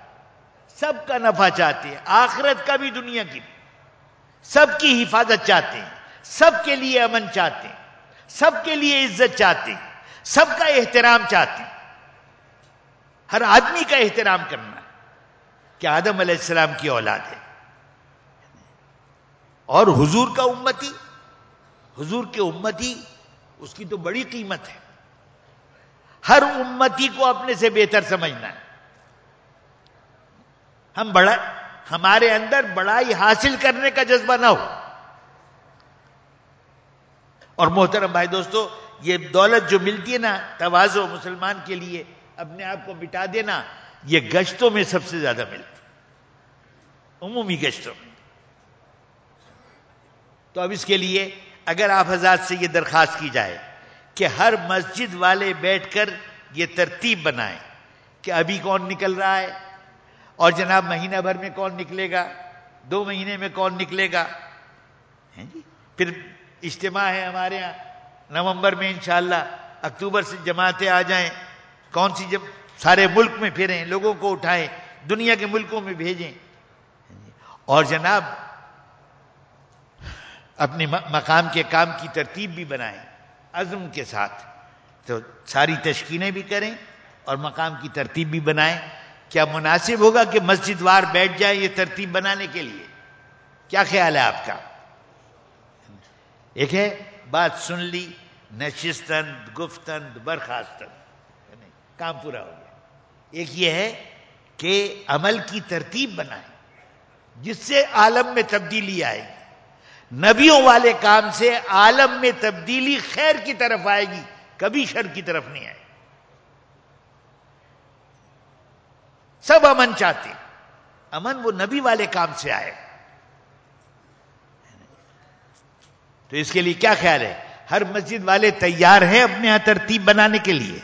سب کا نفع چاہتے ہیں۔ آخرت کا بھی دنیا کی۔ بھی سب کی حفاظت چاہتے ہیں۔ سب کے لیے امن چاہتے ہیں، سب کے لیے عزت چاہتے ہیں، سب کا احترام چاہتے ہیں۔ ہر آدمی کا احترام کرنا کہ آدم علیہ السلام کی اولاد ہے۔ اور حضور کا امتی حضور کے امتی اس کی تو بڑی قیمت ہے۔ ہر امتی کو اپنے سے بہتر سمجھنا ہے۔ ہم بڑا، ہمارے اندر بڑائی حاصل کرنے کا جذبہ نہ ہو۔ اور محترم بھائی دوستو، یہ دولت جو ملتی ہے نا توازو مسلمان کے لیے، اپنے آپ کو مٹا دینا، یہ گشتوں میں سب سے زیادہ ملتی عمومی گشتوں میں۔ تو اب اس کے لیے اگر آپ حضرات سے یہ درخواست کی جائے کہ ہر مسجد والے بیٹھ کر یہ ترتیب بنائیں کہ ابھی کون نکل رہا ہے اور جناب مہینہ بھر میں کون نکلے گا، دو مہینے میں کون نکلے گا۔ جی؟ پھر اجتماع ہے ہمارے یہاں۔ نومبر میں انشاءاللہ اکتوبر سے جماعتیں آ جائیں۔ کون سی جب سارے ملک میں پھریں، لوگوں کو اٹھائیں، دنیا کے ملکوں میں بھیجیں۔ اور جناب، اپنے مقام کے کام کی ترتیب بھی بنائیں، عزم کے ساتھ۔ تو ساری تشکینیں بھی کریں اور مقام کی ترتیب بھی بنائیں۔ کیا مناسب ہوگا کہ مسجد وار بیٹھ جائے یہ ترتیب بنانے کے لیے؟ کیا خیال ہے آپ کا؟ ایک ہے، بات سن لی، نشستن، گفتن، برخاستن یعنی کام پورا ہو گیا۔ ایک یہ ہے کہ عمل کی ترتیب بنائیں، جس سے عالم میں تبدیلی آئے گی۔ نبیوں والے کام سے عالم میں تبدیلی خیر کی طرف آئے گی، کبھی شر کی طرف نہیں آئے سب امن چاہتے امن وہ نبی والے کام سے آئے تو اس کے لیے کیا خیال ہے؟ ہر مسجد والے تیار ہیں اپنے یہاں ترتیب بنانے کے لیے؟